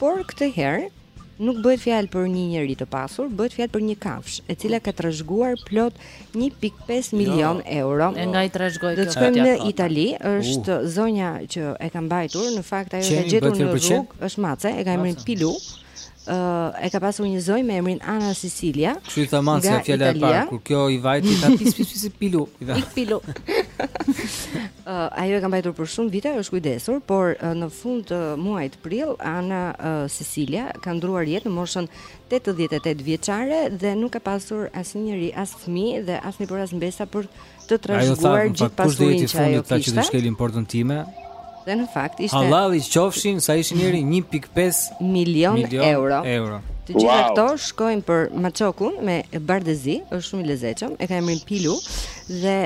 Por këtë herë nuk bëhet fjalë për një njeri të pasur, bëhet fjalë për një kafshë, e cila ka trashëguar plot 1.5 milion jo. euro. E nga i trashëgoi kjo? Do të shkojmë në Itali, është uh. zonja që e ka mbajtur, në fakt ajo e ka gjetur në rrugë, është mace, e ka emrin Pilu. Ë uh, e ka pasur një zonjë me emrin Ana Cecilia. Kështu i tha macja fjala e parë, kur kjo i vajti ta pis pis pis pilu. Ik pilu. Ajo e ka mbajtur për shumë vite, është kujdesur, por në fund të muajit prill, Ana Cecilia ka ndërruar jetë në moshën 88 vjeçare dhe nuk ka pasur asnjë njeri, as fëmijë dhe as nipër as mbesa për të trashëguar gjithë pasurinë që ajo kishte. Ajo tha, "Kush do të jetë që të shkelë portën time?" Dhe në fakt ishte Halal i qofshin sa ishin njëri 1.5 milion, milion euro. euro. Të gjitha wow. këto shkojnë për maçokun bardhezi, është shumë i lezetshëm, e ka emrin Pilu Dhe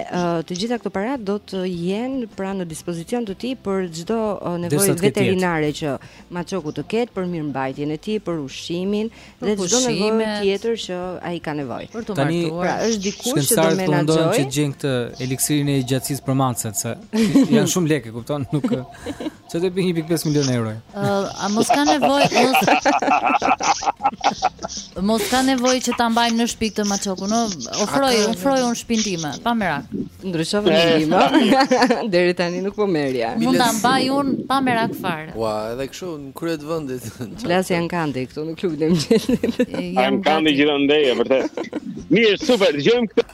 të gjitha këto para do të jenë pra në dispozicion të tij për çdo nevojë veterinare që maçoku të ketë për mirëmbajtjen e tij, për ushqimin dhe çdo nevojë tjetër që ai ka nevojë. Për të Tani, pra, është dikush që do të menaxhojë. Që të gjejnë këtë eliksirin e jetëgjatësisë për macet se janë shumë lekë, kupton? Nuk Që të bëjë 1.5 milion euro uh, A mos ka nevojë Mos, mos ka nevojë që ta mbajmë në shpi këtë maçokun ofroj, ofroj unë shpinë time Pa merak Ndryshova mendim Deri tani nuk po merrja Mund ta mbaj unë pa merak fare Ua edhe kështu në krye të vendit Plas janë kandi këtu në klubin e mëngjesit Janë kandi gjithandej vërtet Mirë super, dëgjojmë këtë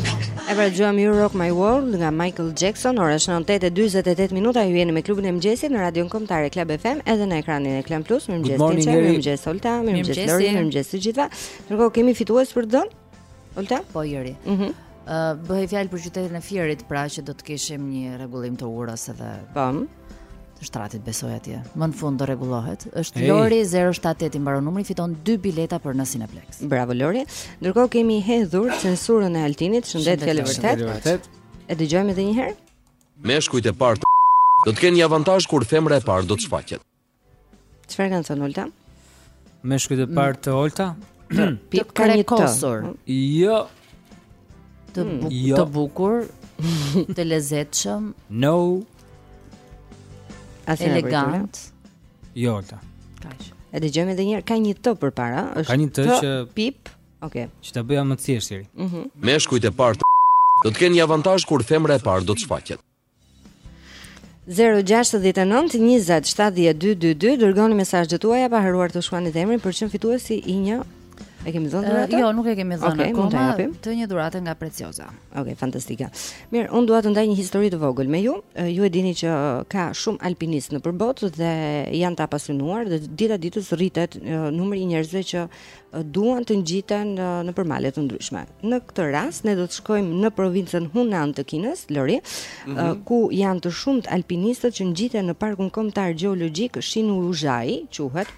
E pra dëgjuam You Rock My World nga Michael Jackson Ora është 9.48 minuta Ju jeni me klubin e mëngjesit në radion kombëtare Club FM Edhe në ekranin e Klan Plus Mirëmëngjes Tinqa, mirëmëngjes Olta Mirëmëngjes Lori, mirëmëngjes të gjitha Ndërkohë kemi fitues për të dhënë? Olta? Po, Iri mm -hmm. uh, Bëhej fjalë për qytetin e Fierit Pra që do të kishim një rregullim të urës edhe Po të shtratit besoj atje. Më në fund do rregullohet. Është hey. Lori 078 i mbaron numri, fiton 2 bileta për në Cineplex. Bravo Lori. Ndërkohë kemi hedhur censurën e Altinit, shëndet fjalë vërtet. E dëgjojmë edhe një herë. Meshkujt e parë do të kenë një avantazh kur femra e parë do të shfaqet. Çfarë kanë thënë Olta? Meshkujt e parë të Olta? Pip ka një kosur. Jo. Të, hmm. bu jo. të bukur, të lezetshëm. No. As elegant. Jo Olta. Kaq. E dëgjojmë edhe një herë, ka një të përpara, është. Ka një të, të që pip. Okej. Okay. Që ta bëja më të thjeshtë. Mhm. Mm Meshkujt e parë do të kenë një avantazh kur femra e parë do të shfaqet. Zero gjashtëdhjetë e nëntë njëzet shtatëdhjetë dy dy dy dërgoni mesazhet tuaja pa harruar të shkruani dhe emrin për të qenë fituesi i një E kemi dhënë dhuratë? Uh, jo, nuk e kemi dhënë okay, akoma. Okej, japim. Të një dhurate nga Preciosa. Okej, okay, fantastike. Mirë, unë dua të ndaj një histori të vogël me ju. Ju e dini që ka shumë alpinistë nëpër botë dhe janë të apasionuar dhe dita ditës rritet numri i njerëzve që duan të ngjiten nëpër male të ndryshme. Në këtë rast ne do të shkojmë në provincën Hunan të Kinës, Lori, mm -hmm. ku janë të shumtë alpinistët që ngjiten në Parkun Kombëtar Gjeologjik Shiniuzhai, quhet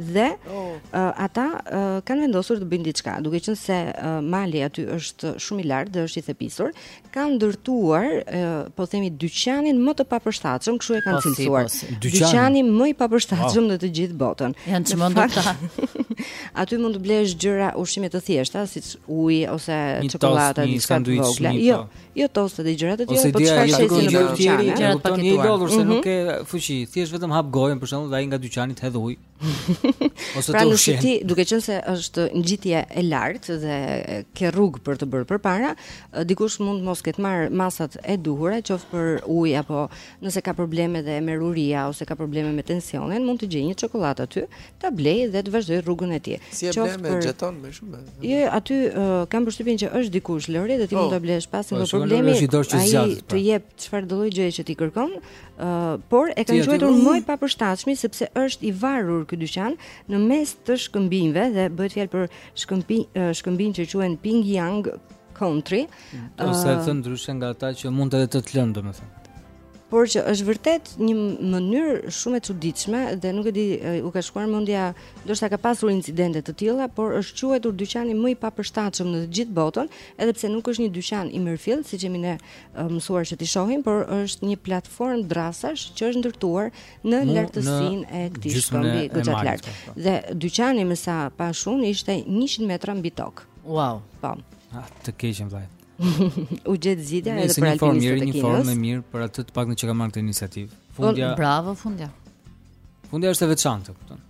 dhe oh. uh, ata uh, kanë vendosur të bëjnë diçka, duke qenë se uh, mali aty është shumë i lartë dhe është i thepisur, kanë ndërtuar, po themi dyqanin më të papërshtatshëm, kështu e kanë po cilësuar. Po dyqani. dyqani më i papërshtatshëm wow. në të gjithë botën. Janë çmendur këta. aty mund të blesh gjëra ushqime të thjeshta, siç uji ose çokollata, diçka të vogla. Jo, po. jo toste dhe gjëra të tjera, por çfarë shet një dyqan? Gjëra të paketuara. Ose dia, ose nuk ke fuqi, thjesht vetëm hap gojën për shembull, ai nga dyqani të hedh ujë. Ose pra, të ushqen. Pra ti, duke qenë se është ngjitje e lartë dhe ke rrugë për të bërë përpara, dikush mund mos ketë marrë masat e duhura, qoftë për ujë apo nëse ka probleme dhe e merr uria ose ka probleme me tensionin, mund të gjejë një çokollatë aty, ta blejë dhe të vazhdojë rrugën e tij. Si e blen me jeton më shumë? Jo, aty uh, kam përshtypjen që është dikush Lori dhe ti oh. mund ta blesh pas një po, problemi. Ai të jep çfarëdo lloj gjëje që ti kërkon. Uh, por e kanë quajtur më i papërshtatshmi sepse është i varur ky dyqan në mes të shkëmbinjve dhe bëhet fjalë për shkëmbinj uh, shkëmbinj që quhen Pingjiang County. Ose uh, thënë ndryshe nga ata që mund edhe të të lënë domethënë por që është vërtet një mënyrë shumë e çuditshme dhe nuk e di u ka shkuar mendja, ndoshta ka pasur incidente të tilla, por është quajtur dyqani më i papërshtatshëm në të gjithë botën, edhe pse nuk është një dyqan i mirëfilltë, siç jemi ne mësuar që t'i shohim, por është një platformë drasash që është ndërtuar në lartësinë e këtij shkëmbi goxha të lartë. Po. Dhe dyqani me sa pashë unë ishte 100 metra mbi tokë. Wow. Po. Ah, të keqen vllai. u gjet zgjidhja edhe për alpinistët e Kinës. Një formë e mirë, një formë e mirë për atë të paktën që ka marrë këtë iniciativë. Po, fundja. Bravo fundja. Fundja është e veçantë, kupton?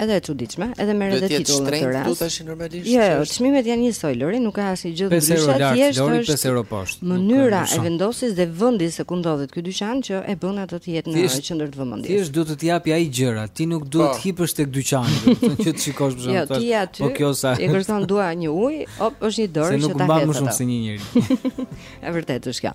Edhe e çuditshme, edhe merr edhe titullin e tyre. Do të thashë normalisht. Jo, jo, çmimet janë njësoj, Lori, nuk ka asnjë gjë të ndryshme, thjesht është 5 euro poshtë. Mënyra e vendosjes dhe vendi se ku ndodhet ky dyqan që e bën atë të jetë në qendër të vëmendjes. Thjesht duhet të të japi ai gjëra, ti nuk duhet po. të hipësh tek dyqani, do të thotë që të shikosh për shemb. Jo, ti aty. Po kjo sa. E kërkon dua një ujë, hop, është një dorë që ta hedh. Se nuk mban më shumë se një njeri. Është vërtetë kjo.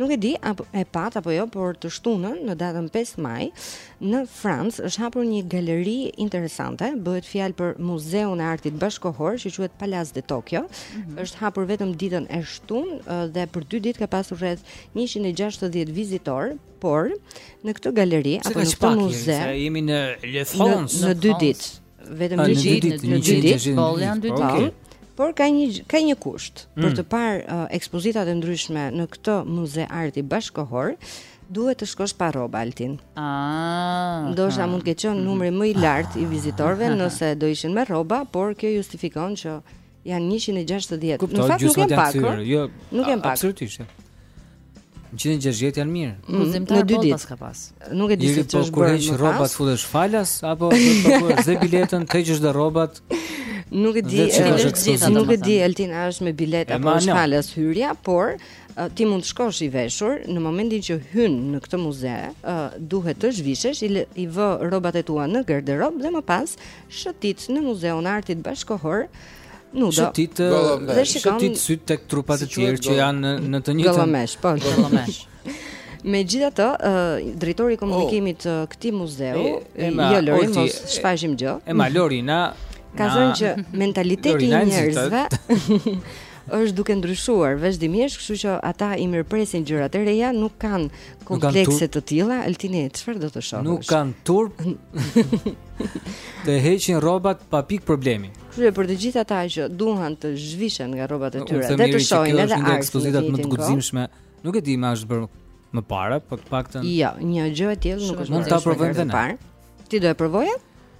Nuk e di a e patë apo jo, por të shtunën në datën 5 maj në Francë është hapur një galeri interesante. Bëhet fjalë për Muzeun e Artit Bashkëkohor që quhet Palace de Tokyo. Mm -hmm. Është hapur vetëm ditën e shtunë dhe për 2 ditë ka pasur rreth 160 vizitorë, por në këtë galeri apo në këtë muze, jemi në Le France, në 2 ditë. vetëm dy ditë, në dy ditë, po janë dy ditë. Por ka një ka një kusht mm. për të parë uh, ekspozitat e ndryshme në këtë muze arti bashkohor, duhet të shkosh pa rroba Altin. Ah. Ndoshta mund të ketë qenë numër më i lartë i vizitorëve nëse do ishin me rroba, por kjo justifikon që Janë 160. Kuptoj, në fakt nuk janë pak. Kuptoj, jo, nuk janë pak. Absolutisht. 160 janë mirë. Mm, mm, në dy ditë paska pas. Nuk e di se po ç'është bërë. Kur heq rrobat futesh falas apo do të paguash dhe biletën, të heqësh dhe rrobat. Nuk e di, nuk e di Altin a është me biletë apo është falas hyrja, por ti mund të shkosh i veshur në momentin që hyn në këtë muze, duhet të zhvishesh i, i vë rrobat e tua në garderobë dhe më pas shëtit në Muzeun e Artit Bashkëkohor. Nudo. Shëtit, dhe shikon shëtit sytë tek trupat e tjerë që janë në të njëjtën. Gëllëmesh, po. Gëllëmesh. Megjithatë, drejtori i komunikimit të këtij muzeu, jo Lori, mos shfaqim gjë. E ma, Lori, na ka thënë që mentaliteti i njerëzve Është duke ndryshuar vazhdimisht, kështu që ata i mirëpresin gjërat e reja, nuk kanë komplekse të tilla. Altini, çfarë do të shohësh? Nuk kanë turp. të heqin rrobat pa pikë problemi. Kështu për të gjithë ata që duan të zhvishen nga rrobat e tyre, dhe të shohin edhe art. Ekspozitat më të guximshme, nuk e di në është bërë më parë, po të paktën. Jo, një gjë e tillë nuk është bërë. Mund ta provojmë edhe. Ti do e provoje?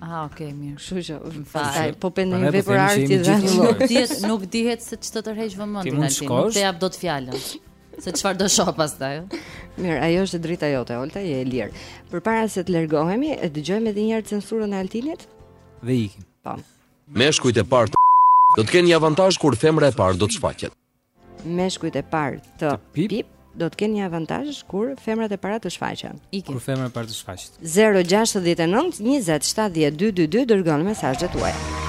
Ah, ok, mirë. Kështu që pastaj po pendë një vepër arti dhe nuk dihet, nuk dihet se ç'të tërheq vëmendjen aty. Ti mund të jap dot fjalën. Se çfarë do shoh pastaj? Mirë, ajo është e drejta jote, Olta, je e lirë. Përpara se të largohemi, e dëgjojmë edhe një herë censurën e Altinit? Dhe ikim. Po. Meshkujt e parë do të kenë një avantazh kur femra e parë do të shfaqet. Meshkujt e parë të, të pip do të kenë një avantazh kur femrat e para të shfaqen. Ikin. Kur femrat e para të shfaqet. 069 20 70 222 dërgoni mesazhet tuaja.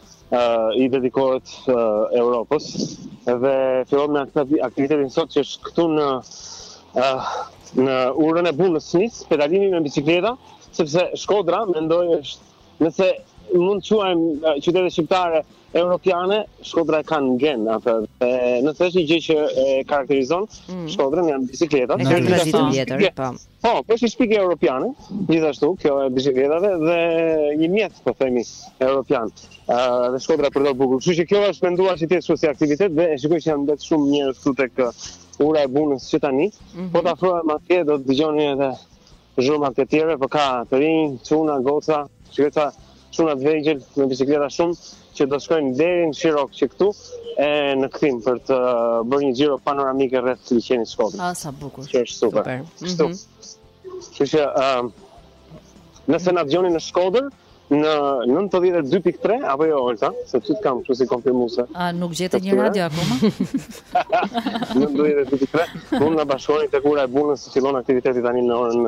i dedikohet Europës dhe fillon me aktivitetin sot që është këtu në në urën e Bunës nis, pedalimi me bicikleta, sepse Shkodra mendoj është nëse mund të quajmë qytete shqiptare europiane, Shkodra e ka në gen atë. Nëse është një gjë që e karakterizon mm. Shkodrën janë bicikletat. Është e vërtetë, po. Po, është një shpikje europiane, gjithashtu, kjo e bicikletave, dhe një mjet, po themi, europian. Uh, dhe Shkodra e përdor bukur. Kështu që kjo është menduar që të jetë si aktivitet, dhe e shikoj që janë mbledh shumë njerëz këtu tek ura e Bunës që tani, mm -hmm. po të afrohem atje, do të dëgjoni edhe zhurmat e tjera, po ka të rinj, çuna, goca, që këta çuna të vegjël me bicikleta shumë që do shkojnë deri në Shirokë që këtu e në kthim për të bërë një xhiro panoramike rreth liqenit të Shkodrës. Ah, sa bukur. Që është super. super. Kështu. Mm -hmm. Që që, um, nëse na dëgjoni në Shkodër në 92.3 apo jo Olta, se ty të kam kështu si konfirmuese. A nuk gjete një radio akoma? 92.3. Mund na bashkoheni tek ura e Bunës, fillon aktiviteti tani në orën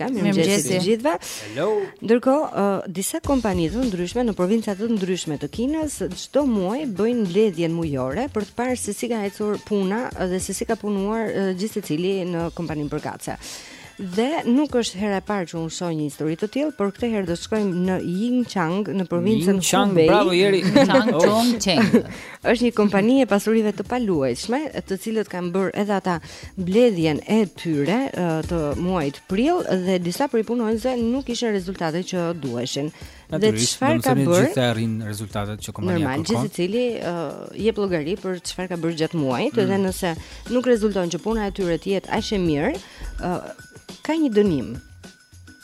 Mirëmëngjes të gjithëve. Hello. Ndërkohë, uh, disa kompani të ndryshme në provinca të ndryshme të Kinës çdo muaj bëjnë mbledhjen mujore për të parë se si ka ecur puna dhe se si ka punuar uh, gjithsecili në kompaninë përkatëse. Dhe nuk është hera e parë që unë shoh një histori të tillë, por këtë herë do të shkojmë në Yingchang, në provincën Hubei. Yingchang, bravo Jeri. Yingchang, oh. Chongqing. Është një kompani e pasurive të paluajtshme, të cilët kanë bërë edhe ata mbledhjen e tyre të muajit prill dhe disa prej punonjësve nuk kishin rezultatet që duheshin. Dhe çfarë ka bërë? S'i kishin arritur rezultatet që kompania kërkon. Normal, gjithsecili uh, jep llogari për çfarë ka bërë gjatë muajit mm. dhe nëse nuk rezulton që puna e tyre të jetë aq e mirë, uh, ka një dënim.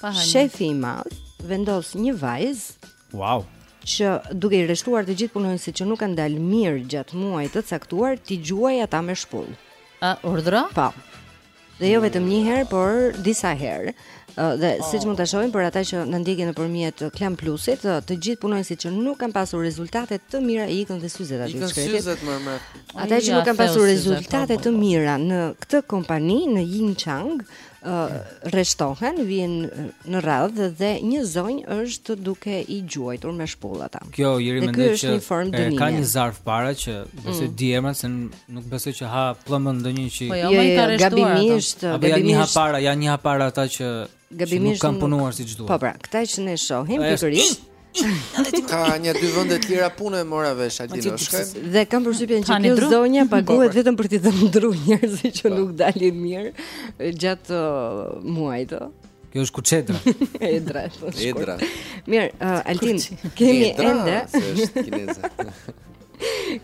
Shefi i madh vendos një vajzë Wow. Që duke i rreshtuar të gjithë punonjësit që nuk kanë dalë mirë gjatë muajit të caktuar, t'i gjuajë ata me shpullë. Urdhëro? Po. Dhe jo vetëm një herë, por disa herë. Dhe oh. siç mund ta shohim për ata që na ndjekin nëpërmjet Klan Plusit, të gjithë punonjësit që nuk kanë pasur rezultate të mira i ikën dhe syzet atij të shkretit. Ikën syzet, mëma. Ata që nuk kanë pasur rezultate të mira në këtë kompani në Yingchang, rreshtohen, vihen në radhë dhe një zonjë është duke i gjuajtur me shpullë ata. Kjo njeri mendoj që e ka një zarf para që besoj mm. djem se nuk besoj që ha plumb ndonjë që po jo, jo, jo gabimisht, gabimisht. Ja një hap para, ja një hap para ata që gabimisht nuk kanë punuar siç duhet. Po pra, këta që ne shohim pikërisht Ka një dy vende të tjera punë e mora vesh Aldino çka. Dhe kam përshtypjen që kjo zonja po, paguhet po. vetëm për t'i dhënë dru njerëzve që po. nuk dalin mirë gjatë uh, muajit. Kjo është kuçedra. Edra. Edra. Mirë, uh, Altin, kemi ende. Është kineze.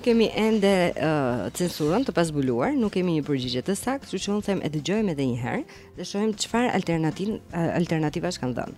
Kemi ende uh, censurën të pazbuluar, nuk kemi një përgjigje të saktë, kështu që unë them e dëgjojmë edhe një herë dhe shohim çfarë alternativë uh, alternativa kanë dhënë.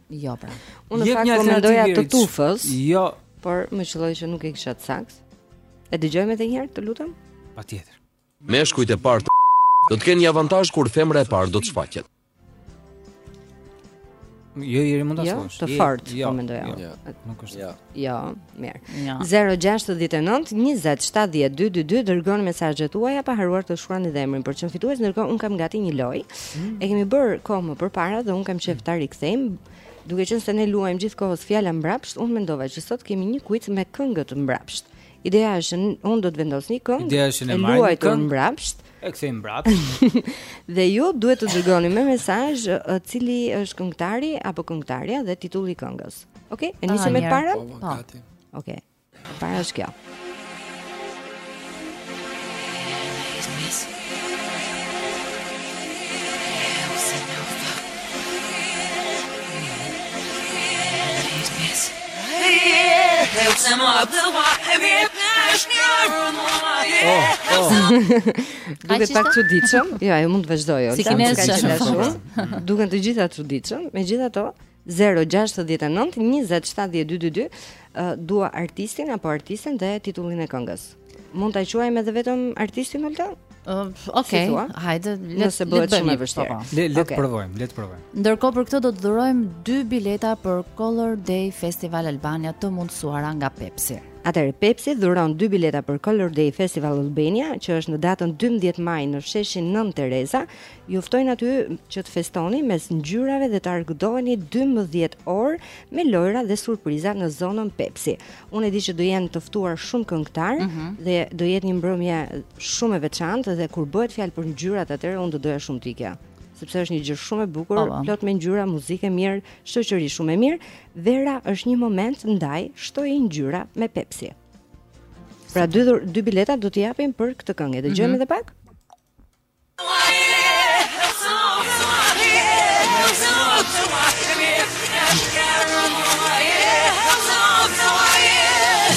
Jo pra. Unë në fakt po mendoja të tufës. Jo. Por më qelloi që nuk e kisha të saktë. E dëgjojmë edhe një herë, të lutem? Patjetër. Meshkujt e parë do të kenë një avantazh kur femra e parë do të shfaqet. Jo, njeri mund ta thosh. Jo, të fortë, jo, po mendoja. Jo, jo, nuk është. Jo. Jo. Mirë. Ja. 069 20 70 222 dërgoni mesazhet tuaja pa harruar të shkruani dhe emrin për çdo fitues, ndërkohë unë kam gati një lojë. Mm. E kemi bërë kohë më përpara dhe unë kam qejf ta rikthejmë. Duke qenë se ne luajmë gjithë kohës fjala mbrapsht, unë mendova që sot kemi një quiz me këngët mbrapsht. Ideja është unë do të vendos një këngë. Ideja është ne marrim një këngë mbrapsht. E kthejmë mbrapsht. dhe ju duhet të dërgoni me mesazh cili është këngëtari apo këngëtarja dhe titulli i këngës. Okej, e nisim me të parën? Po, po, po. gati. Okej. E para është kjo. Duket pak e çuditshme. Jo, ajo mund të vazhdojë. Si kineze. Duken të gjitha të çuditshme, megjithatë Zero gjashtëdhjetë e nëntë njëzet shtatëdhjetë dy dy dy dua artistin apo artisten dhe titullin e këngës. Mund ta quajmë edhe vetëm artistin Olta? Uh, ok, hajde, nëse bëhet shumë e vështirë. Po, po. Le le të okay. provojmë, le të provojmë. Ndërkohë për këtë do të dhurojmë dy bileta për Color Day Festival Albania të mundësuara nga Pepsi. Atëherë Pepsi dhuron dy bileta për Color Day Festival Albania, që është në datën 12 maj në sheshin Nënë Tereza, Ju ftojnë aty që të festoni mes ngjyrave dhe të argëtoheni 12 orë me lojra dhe surpriza në zonën Pepsi. Unë e di që do jenë të ftuar shumë këngëtarë mm -hmm. dhe do jetë një mbrëmje shumë e veçantë dhe kur bëhet fjalë për ngjyrat atëherë unë do doja shumë të ikja sepse është një gjë shumë e bukur, po, po. plot me ngjyra, muzikë e mirë, shoqëri shumë e mirë. Vera është një moment ndaj shtoji ngjyra me Pepsi. Pra dy dy bileta do t'i japim për këtë këngë. Dëgjojmë mm -hmm. edhe pak.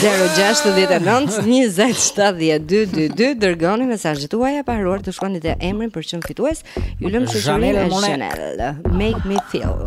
Zero gjashtëdhjetë e nëntë Njëzet e shtatë dhjetë Dë dë dë Dërgoni mesazhet tuaja Pa harruar të shkruani dhe emrin për të qenë fitues Ju lëmë në shoqërinë e Chanel Make me feel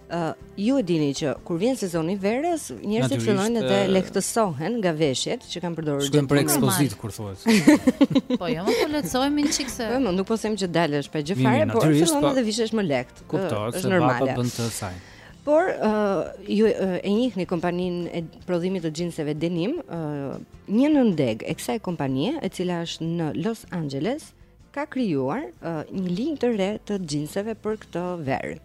Uh, ju e dini që kur vjen sezoni i verës, njerëzit fillojnë të lehtësohen nga veshjet që kanë përdorur gjithmonë. Shkojnë për ekspozitë kur thuhet. po jo, më po lehtësohemi një çikse. Po, më nuk po them që të dalësh pa gjë fare, por fillon po- edhe vishesh më lehtë. Kuptohet, është normale. Bën vapë pastaj. Por uh, ju uh, e njihni kompaninë e prodhimit të xhinseve Denim, uh, një nëndegë e kësaj kompanie, e cila është në Los Angeles, ka krijuar uh, një linjë të re të xhinseve për këtë verë.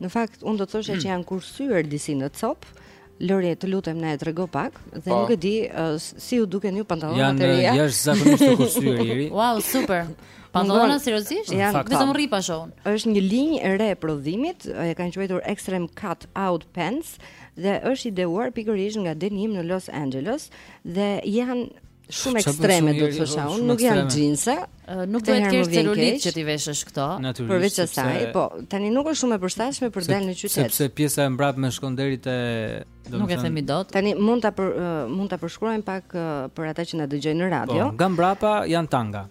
Në fakt, unë do të thosha që janë kursyer disi në copë. Lori, të lutem na i trego pak dhe po. nuk e di uh, si ju duken ju pantallonat e reja. Janë jashtëzakonisht të kursyera. Wow, super. Pantallona seriozisht? Janë vetëm rripa shoh unë. Është një linjë e re e prodhimit, e kanë quajtur Extreme Cut Out Pants dhe është ideuar pikërisht nga Denim në Los Angeles dhe janë shumë ekstreme do të thosha unë, nuk janë xhinsa, nuk duhet të kesh celulit që t'i veshësh këto. Përveç asaj, po tani nuk është shumë e përshtatshme për të dalë në qytet. Sepse pjesa e mbrapme shkon deri te Nuk e themi dot. Tani mund ta mund ta përshkruajmë pak për ata që na dëgjojnë në radio. Po, nga mbrapa janë tanga.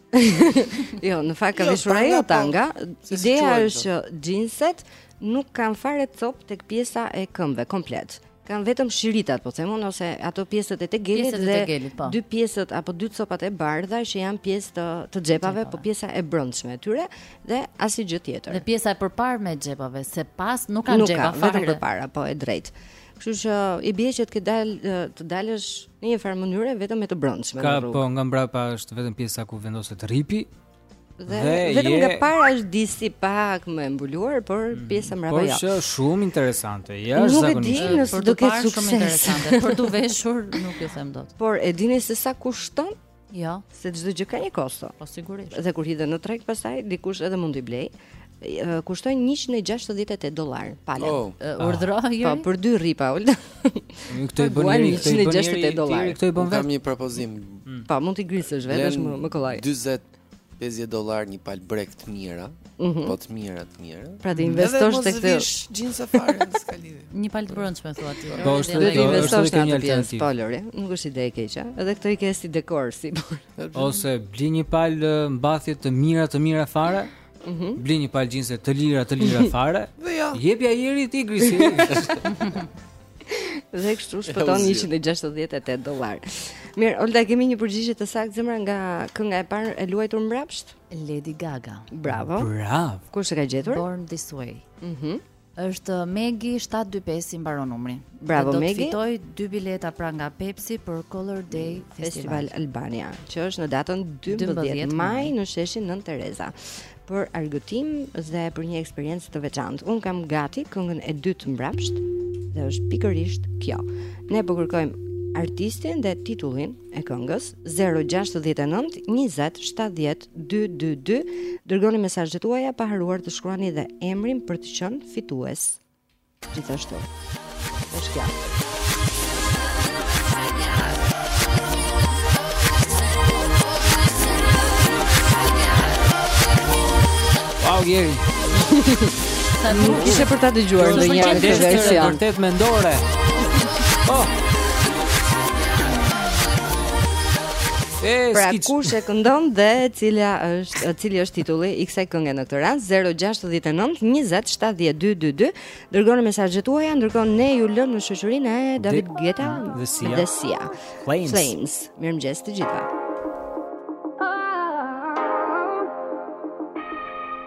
jo, në fakt ka jo, veshur ajo tanga. Po, Ideja është që xhinset nuk kanë fare copë tek pjesa e këmbëve komplet. Kanë vetëm shiritat, po them unë ose ato pjesët e tegelit pjesët dhe e tegelit, po. dy pjesët apo dy copat e bardha që janë pjesë të të xhepave, po pjesa e brendshme e tyre dhe asnjë gjë tjetër. Dhe pjesa e përparme e xhepave, se pas nuk kanë xhepa fare. Nuk ka, vetëm përpara, po e drejtë. Kështu që i bie që të ke dal të dalësh në një farë mënyre vetëm me të brendshme në rrugë. Ka po nga mbrapa është vetëm pjesa ku vendoset rripi, Dhe, dhe vetëm je... nga para është disi pak më e mbuluar, por mm, pjesa mbrapa jo. Është shumë interesante. Jashtëzakonisht. Nuk e di nëse do të ketë sukses. Shumë interesante, por të veshur nuk ju them dot. Por e dini se sa kushton? Jo, se çdo gjë ka një kosto. Po sigurisht. Dhe kur hidhen në treg pastaj dikush edhe mund t'i blejë. kushtojnë 168 dollarë pala. Oh, ah. Urdhëro ah. Po për dy rripa ul. Këto i bën 168 dollarë. Këto i bën vetë. Kam një propozim. Mm. Po mund t'i grisësh vetë është më më kollaj. 40 50 dollarë një palë brekë të mira, mm -hmm. po të mira të mira. Pra të investosh tek këto mos vish xhinse fare në skalinë. Një palë të brendshme thua ti. Do të thotë do të investosh në atë pjesë, po Lori, nuk është ide e keqe. Edhe këto i ke si dekor si. Ose bli një palë mbathje të mira të mira fare. Mm -hmm. Bli një palë gjinse të lira, të lira fare Dhe ja Jepja Jerit t'i grisi Dhe kështu shpëton 168 dolar Mirë, Olda, kemi një përgjigje të saktë zemra nga kënga e parë e luajtur mbrapsht Lady Gaga Bravo Bravo Kush e ka gjetur? Born This Way mm -hmm. Është Megi shtatë dy pesë i mbaron numri. Bravo Megi. Do të fitojë dy bileta pra nga Pepsi për Color Day Festival, Festival Albania, që është në datën 12, 12 maj në sheshin Nënë Tereza për argëtim dhe për një eksperiencë të veçantë. Unë kam gati këngën e dytë mbrapsht dhe është pikërisht kjo. Ne po kërkojmë artistin dhe titullin e këngës 069 20 70 222 dërgoni mesazhet tuaja pa harruar të shkruani dhe emrin për të qenë fitues. Gjithashtu. Është kjo. Wow, Jeri. Nuk ishte për ta dëgjuar ndonjëherë këtë version. Vërtet mendore. Oh. Pra kush e këndon dhe cila është cili është titulli i kësaj kënge në këtë rast 069 20 7222 dërgoni mesazhet tuaja ndërkohë ne ju lëmë në shoqërinë e David Guetta dhe Sia Flames, Flames. mirëmëngjes të gjithëve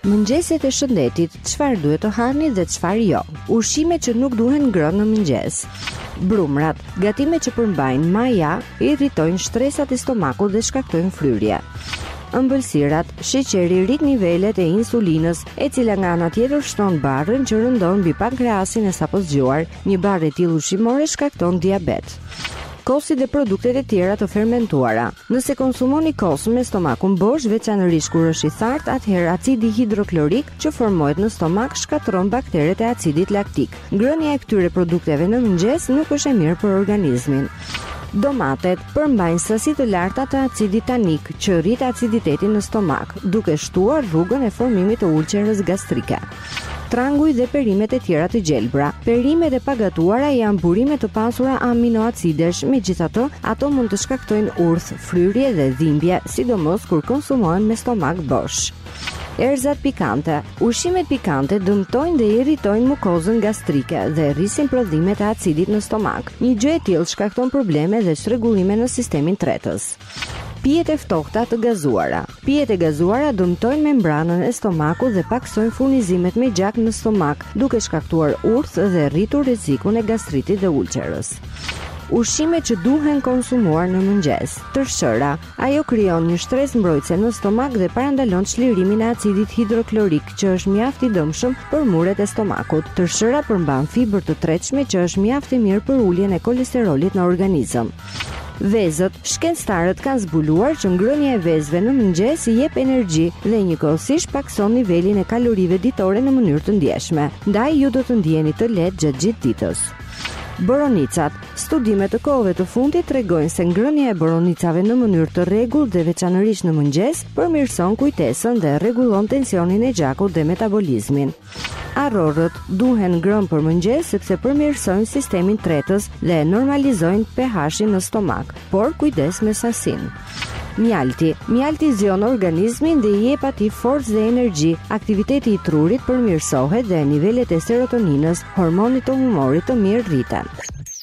Mëngjeset e shëndetit, çfarë duhet të hani dhe çfarë jo. Ushqime që nuk duhen ngrënë në mëngjes. Brumrat, gatime që përmbajnë maja, irritojnë shtresat e stomakut dhe shkaktojnë fryrje. Ëmbëlsirat, sheqeri rrit nivelet e insulinës, e cila nga ana tjetër shton barrën që rëndon mbi pankreasin e sapozgjuar, Një barrë e tillë ushqimore shkakton diabet. Kosi dhe produktet e tjera të fermentuara. Nëse konsumoni kos me stomakun bosh, veçanërisht kur është i thartë, atëherë acidi hidroklorik që formohet në stomak shkatërron bakteret e acidit laktik. Ngrënia e këtyre produkteve në mëngjes nuk është e mirë për organizmin. Domatet përmbajnë sasi të larta të acidit tanik që rrit aciditetin në stomak, duke shtuar rrugën e formimit të ulçerës gastrike. trangujt dhe perimet e tjera të gjelbra. Perimet e pagatuara janë burime të pasura aminoacidesh, megjithatë, ato mund të shkaktojnë urth, fryrje dhe dhimbje, sidomos kur konsumohen me stomak bosh. Erëzat pikante. Ushqimet pikante dëmtojnë dhe irritojnë mukozën gastrike dhe rrisin prodhimet e acidit në stomak. Një gjë e tillë shkakton probleme dhe çrregullime në sistemin tretës. Pijet e ftohta të gazuara. Pijet e gazuara dëmtojnë membranën e stomakut dhe pakësojnë furnizimet me gjak në stomak, duke shkaktuar urth dhe rritur rrezikun e gastritit dhe ulçerës. Ushqime që duhen konsumuar në mëngjes. Tërshëra, ajo krijon një shtresë mbrojtëse në stomak dhe parandalon çlirimin e acidit hidroklorik, që është mjaft i dëmshëm për muret e stomakut. Tërshëra përmban fibër të tretshme që është mjaft e mirë për uljen e kolesterolit në organizëm. Vezët, Shkencëtarët kanë zbuluar që ngrënia e vezëve në mëngjes jep energji dhe njëkohësisht pakëson nivelin e kalorive ditore në mënyrë të ndjeshme. Ndaj ju do të ndiheni të lehtë gjatë gjithë ditës. Boronicat, Studime të kohëve të fundit tregojnë se ngrënia e boronicave në mënyrë të rregullt dhe veçanërisht në mëngjes përmirëson kujtesën dhe rregullon tensionin e gjakut dhe metabolizmin. Arrorët duhen ngrënë për mëngjes sepse përmirësojnë sistemin tretës dhe normalizojnë pH-in në stomak, por kujdes me sasinë. Mjalti. Mjalti zgjon organizmin dhe i jep atij forcë dhe energji. Aktiviteti i trurit përmirësohet dhe nivelet e serotoninës, hormonit të humorit të mirë rriten.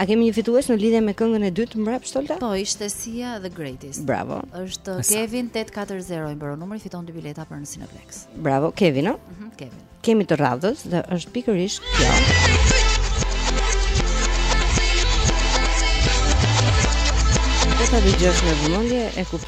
A kemi një fitues në lidhje me këngën e dytë mbrapsht Olta? Po, ishte Sia, The Greatest. Bravo. Është Kevin 840 i mbaron numri, fiton dy bileta për në Cineplex. Bravo, Kevin, a? Mhm, mm Kevin. Kemi të radhës dhe është pikërisht kjo. Sa ta dëgjosh me vëmendje e kuptim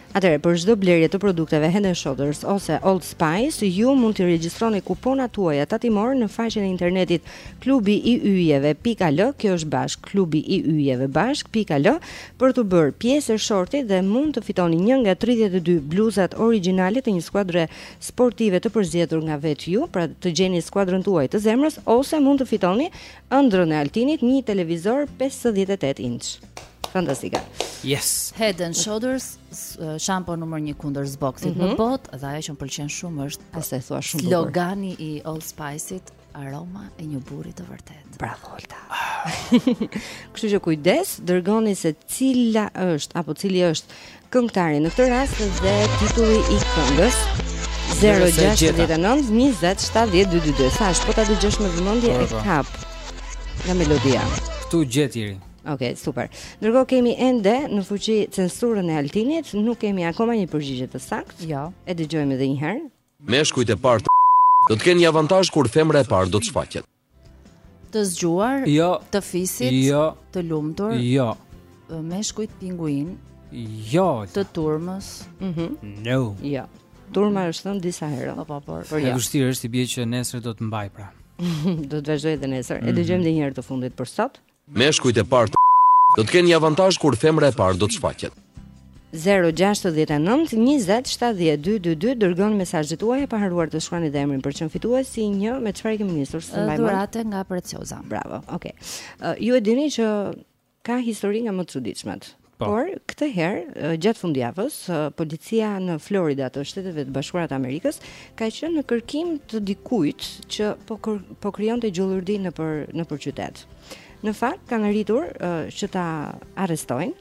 Atëherë, për çdo blerje të produkteve Head and Shoulders ose Old Spice, ju mund të regjistroni kuponat tuaja tatimore në faqen e internetit klubi i yjeve.al, kjo është bashkë klubi i yjeve bashkë.al për t'u bërë pjesë e shortit dhe mund të fitoni një nga 32 bluzat origjinale të një skuadre sportive të përzgjedhur nga vetë ju, pra të gjeni skuadrën tuaj të zemrës ose mund të fitoni ëndrrën e Altinit, një televizor 58 inç. Fantastike. Yes. Head and Shoulders, shampo numër 1 kundër zbokthit mm -hmm. në mhm. botë dhe ajo që më pëlqen shumë është, pse e thua shumë bukur. Slogani i Old Spice-it, aroma e një burri të vërtetë. Bravo Olta. Kështu që kujdes, dërgoni se cila është apo cili është këngëtari në këtë rast dhe titulli i këngës. 069 20 70 222 Sa është po ta dëgjosh me vëmendje e kap Nga melodia Këtu gjetiri Ok, super. Ndërkohë kemi ende në fuqi censurën e Altinit, nuk kemi akoma një përgjigje të saktë. Jo. E dëgjojmë edhe një herë. Meshkujt e parë do të kenë një avantazh kur femra e parë do të shfaqet. Të zgjuar, jo. të fismë, jo. të lumtur. Jo. Meshkujt pinguin. Jo. Të turmës. Mhm. Mm no. Jo. Turma është thënë disa herë. Po, po, po. Por ja. E vështirë është i bie që nesër do të mbaj pra. do të vazhdoj edhe nesër. Mm -hmm. E mhm. dëgjojmë edhe një herë të fundit për sot. Meshkujt e parë do të kenë një avantazh kur femra e parë do të shfaqet. 069 20 70 222 dërgoni mesazhet tuaja pa harruar të shkruani dhe emrin për të qenë fitues i një me çfarë kemi nisur së mbajmë. Dhuratat nga Preciosa. Bravo. Okej. Okay. Uh, ju e dini që ka histori nga më të çuditshmet. Po. Por këtë herë, eh, gjatë fundjavës, eh, policia në Florida të Shteteve të Bashkuara të Amerikës ka qenë në kërkim të dikujt që po kër, po krijonte gjullurdi nëpër nëpër qytet. Në fakt kanë arritur eh, që ta arrestojnë,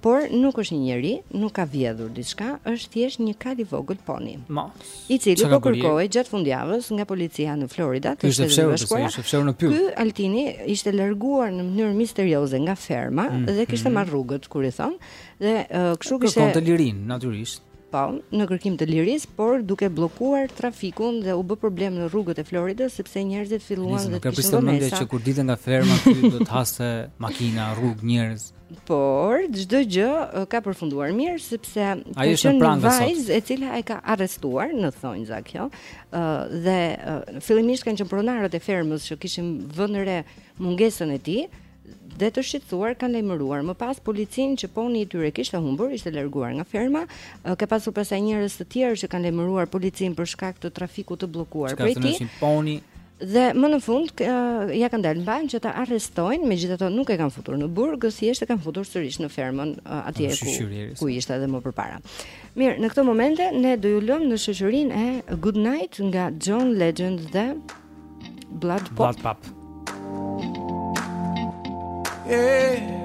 por nuk është një njeri, nuk ka vjedhur diçka, është thjesht një kalë i vogël poni. Mos. i cili po kërkohej gjatë fundjavës nga policia në Florida të Shteteve të Bashkuara. Ishte fshehur në pyll. Ky Altini ishte larguar në mënyrë misterioze nga ferma mm, dhe kishte mm. marrë rrugët, kur i thonë, dhe uh, kështu kishte Kërkonte lirinë, natyrisht. Po, në kërkim të lirisë, por duke bllokuar trafikun dhe u bë problem në rrugët e Floridës sepse njerëzit filluan të kishin vëmendje. Po që kur del nga ferma ti do të haste makina, rrugë, njerëz. Por çdo gjë ka përfunduar mirë sepse ka qenë një vajzë e cila e ka arrestuar në thonjza kjo. ë uh, dhe uh, fillimisht kanë qenë pronarët e fermës që kishin vënë re mungesën e tij dhe të shqetësuar kanë lajmëruar më pas policinë që poni i tyre kishte humbur, ishte larguar nga ferma. Ka pasur pastaj njerëz të tjerë që kanë lajmëruar policinë për shkak të trafikut të bllokuar prej tij. Ka thënë poni Dhe më në fund ia kanë dalë mbanë që ta arrestojnë, megjithatë nuk e kanë futur në burg, thjesht e kanë futur sërish në fermën atje ku ku ishte edhe më përpara. Mirë, në këto momente ne do ju lëmë në shoqërinë e Good Night nga John Legend dhe Blood Pop. Blood Pop. Yeah.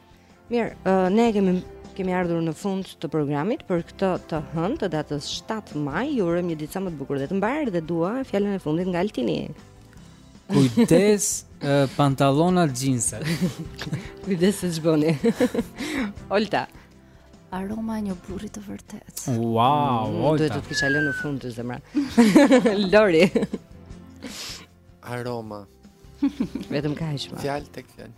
Mirë, uh, ne kemi kemi ardhur në fund të programit për këtë të hënë të datës 7 maj. Ju urojmë një ditë sa më të bukur dhe të mbarë dhe dua fjalën e fundit nga Altini. Kujdes uh, pantallona xhinse. Kujdes se ç'bëni. Olta. Aroma e një burri të vërtetë. Wow, mm, Olta. Do të kisha lënë në fund ty zemra. Lori. Aroma. Vetëm ka ishma. Po. Fjalë tek fjalë.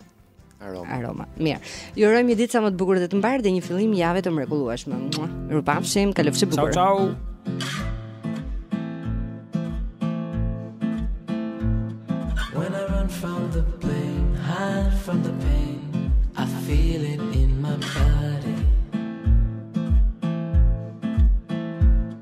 Aroma. Aroma. Mirë. Ju urojmë një ditë sa më të bukur dhe të mbarë dhe një fillim jave të mrekullueshëm. Mirupafshim, kalofshi bukur. Ciao ciao. When I run from the pain, hide from the pain, I feel it in my body.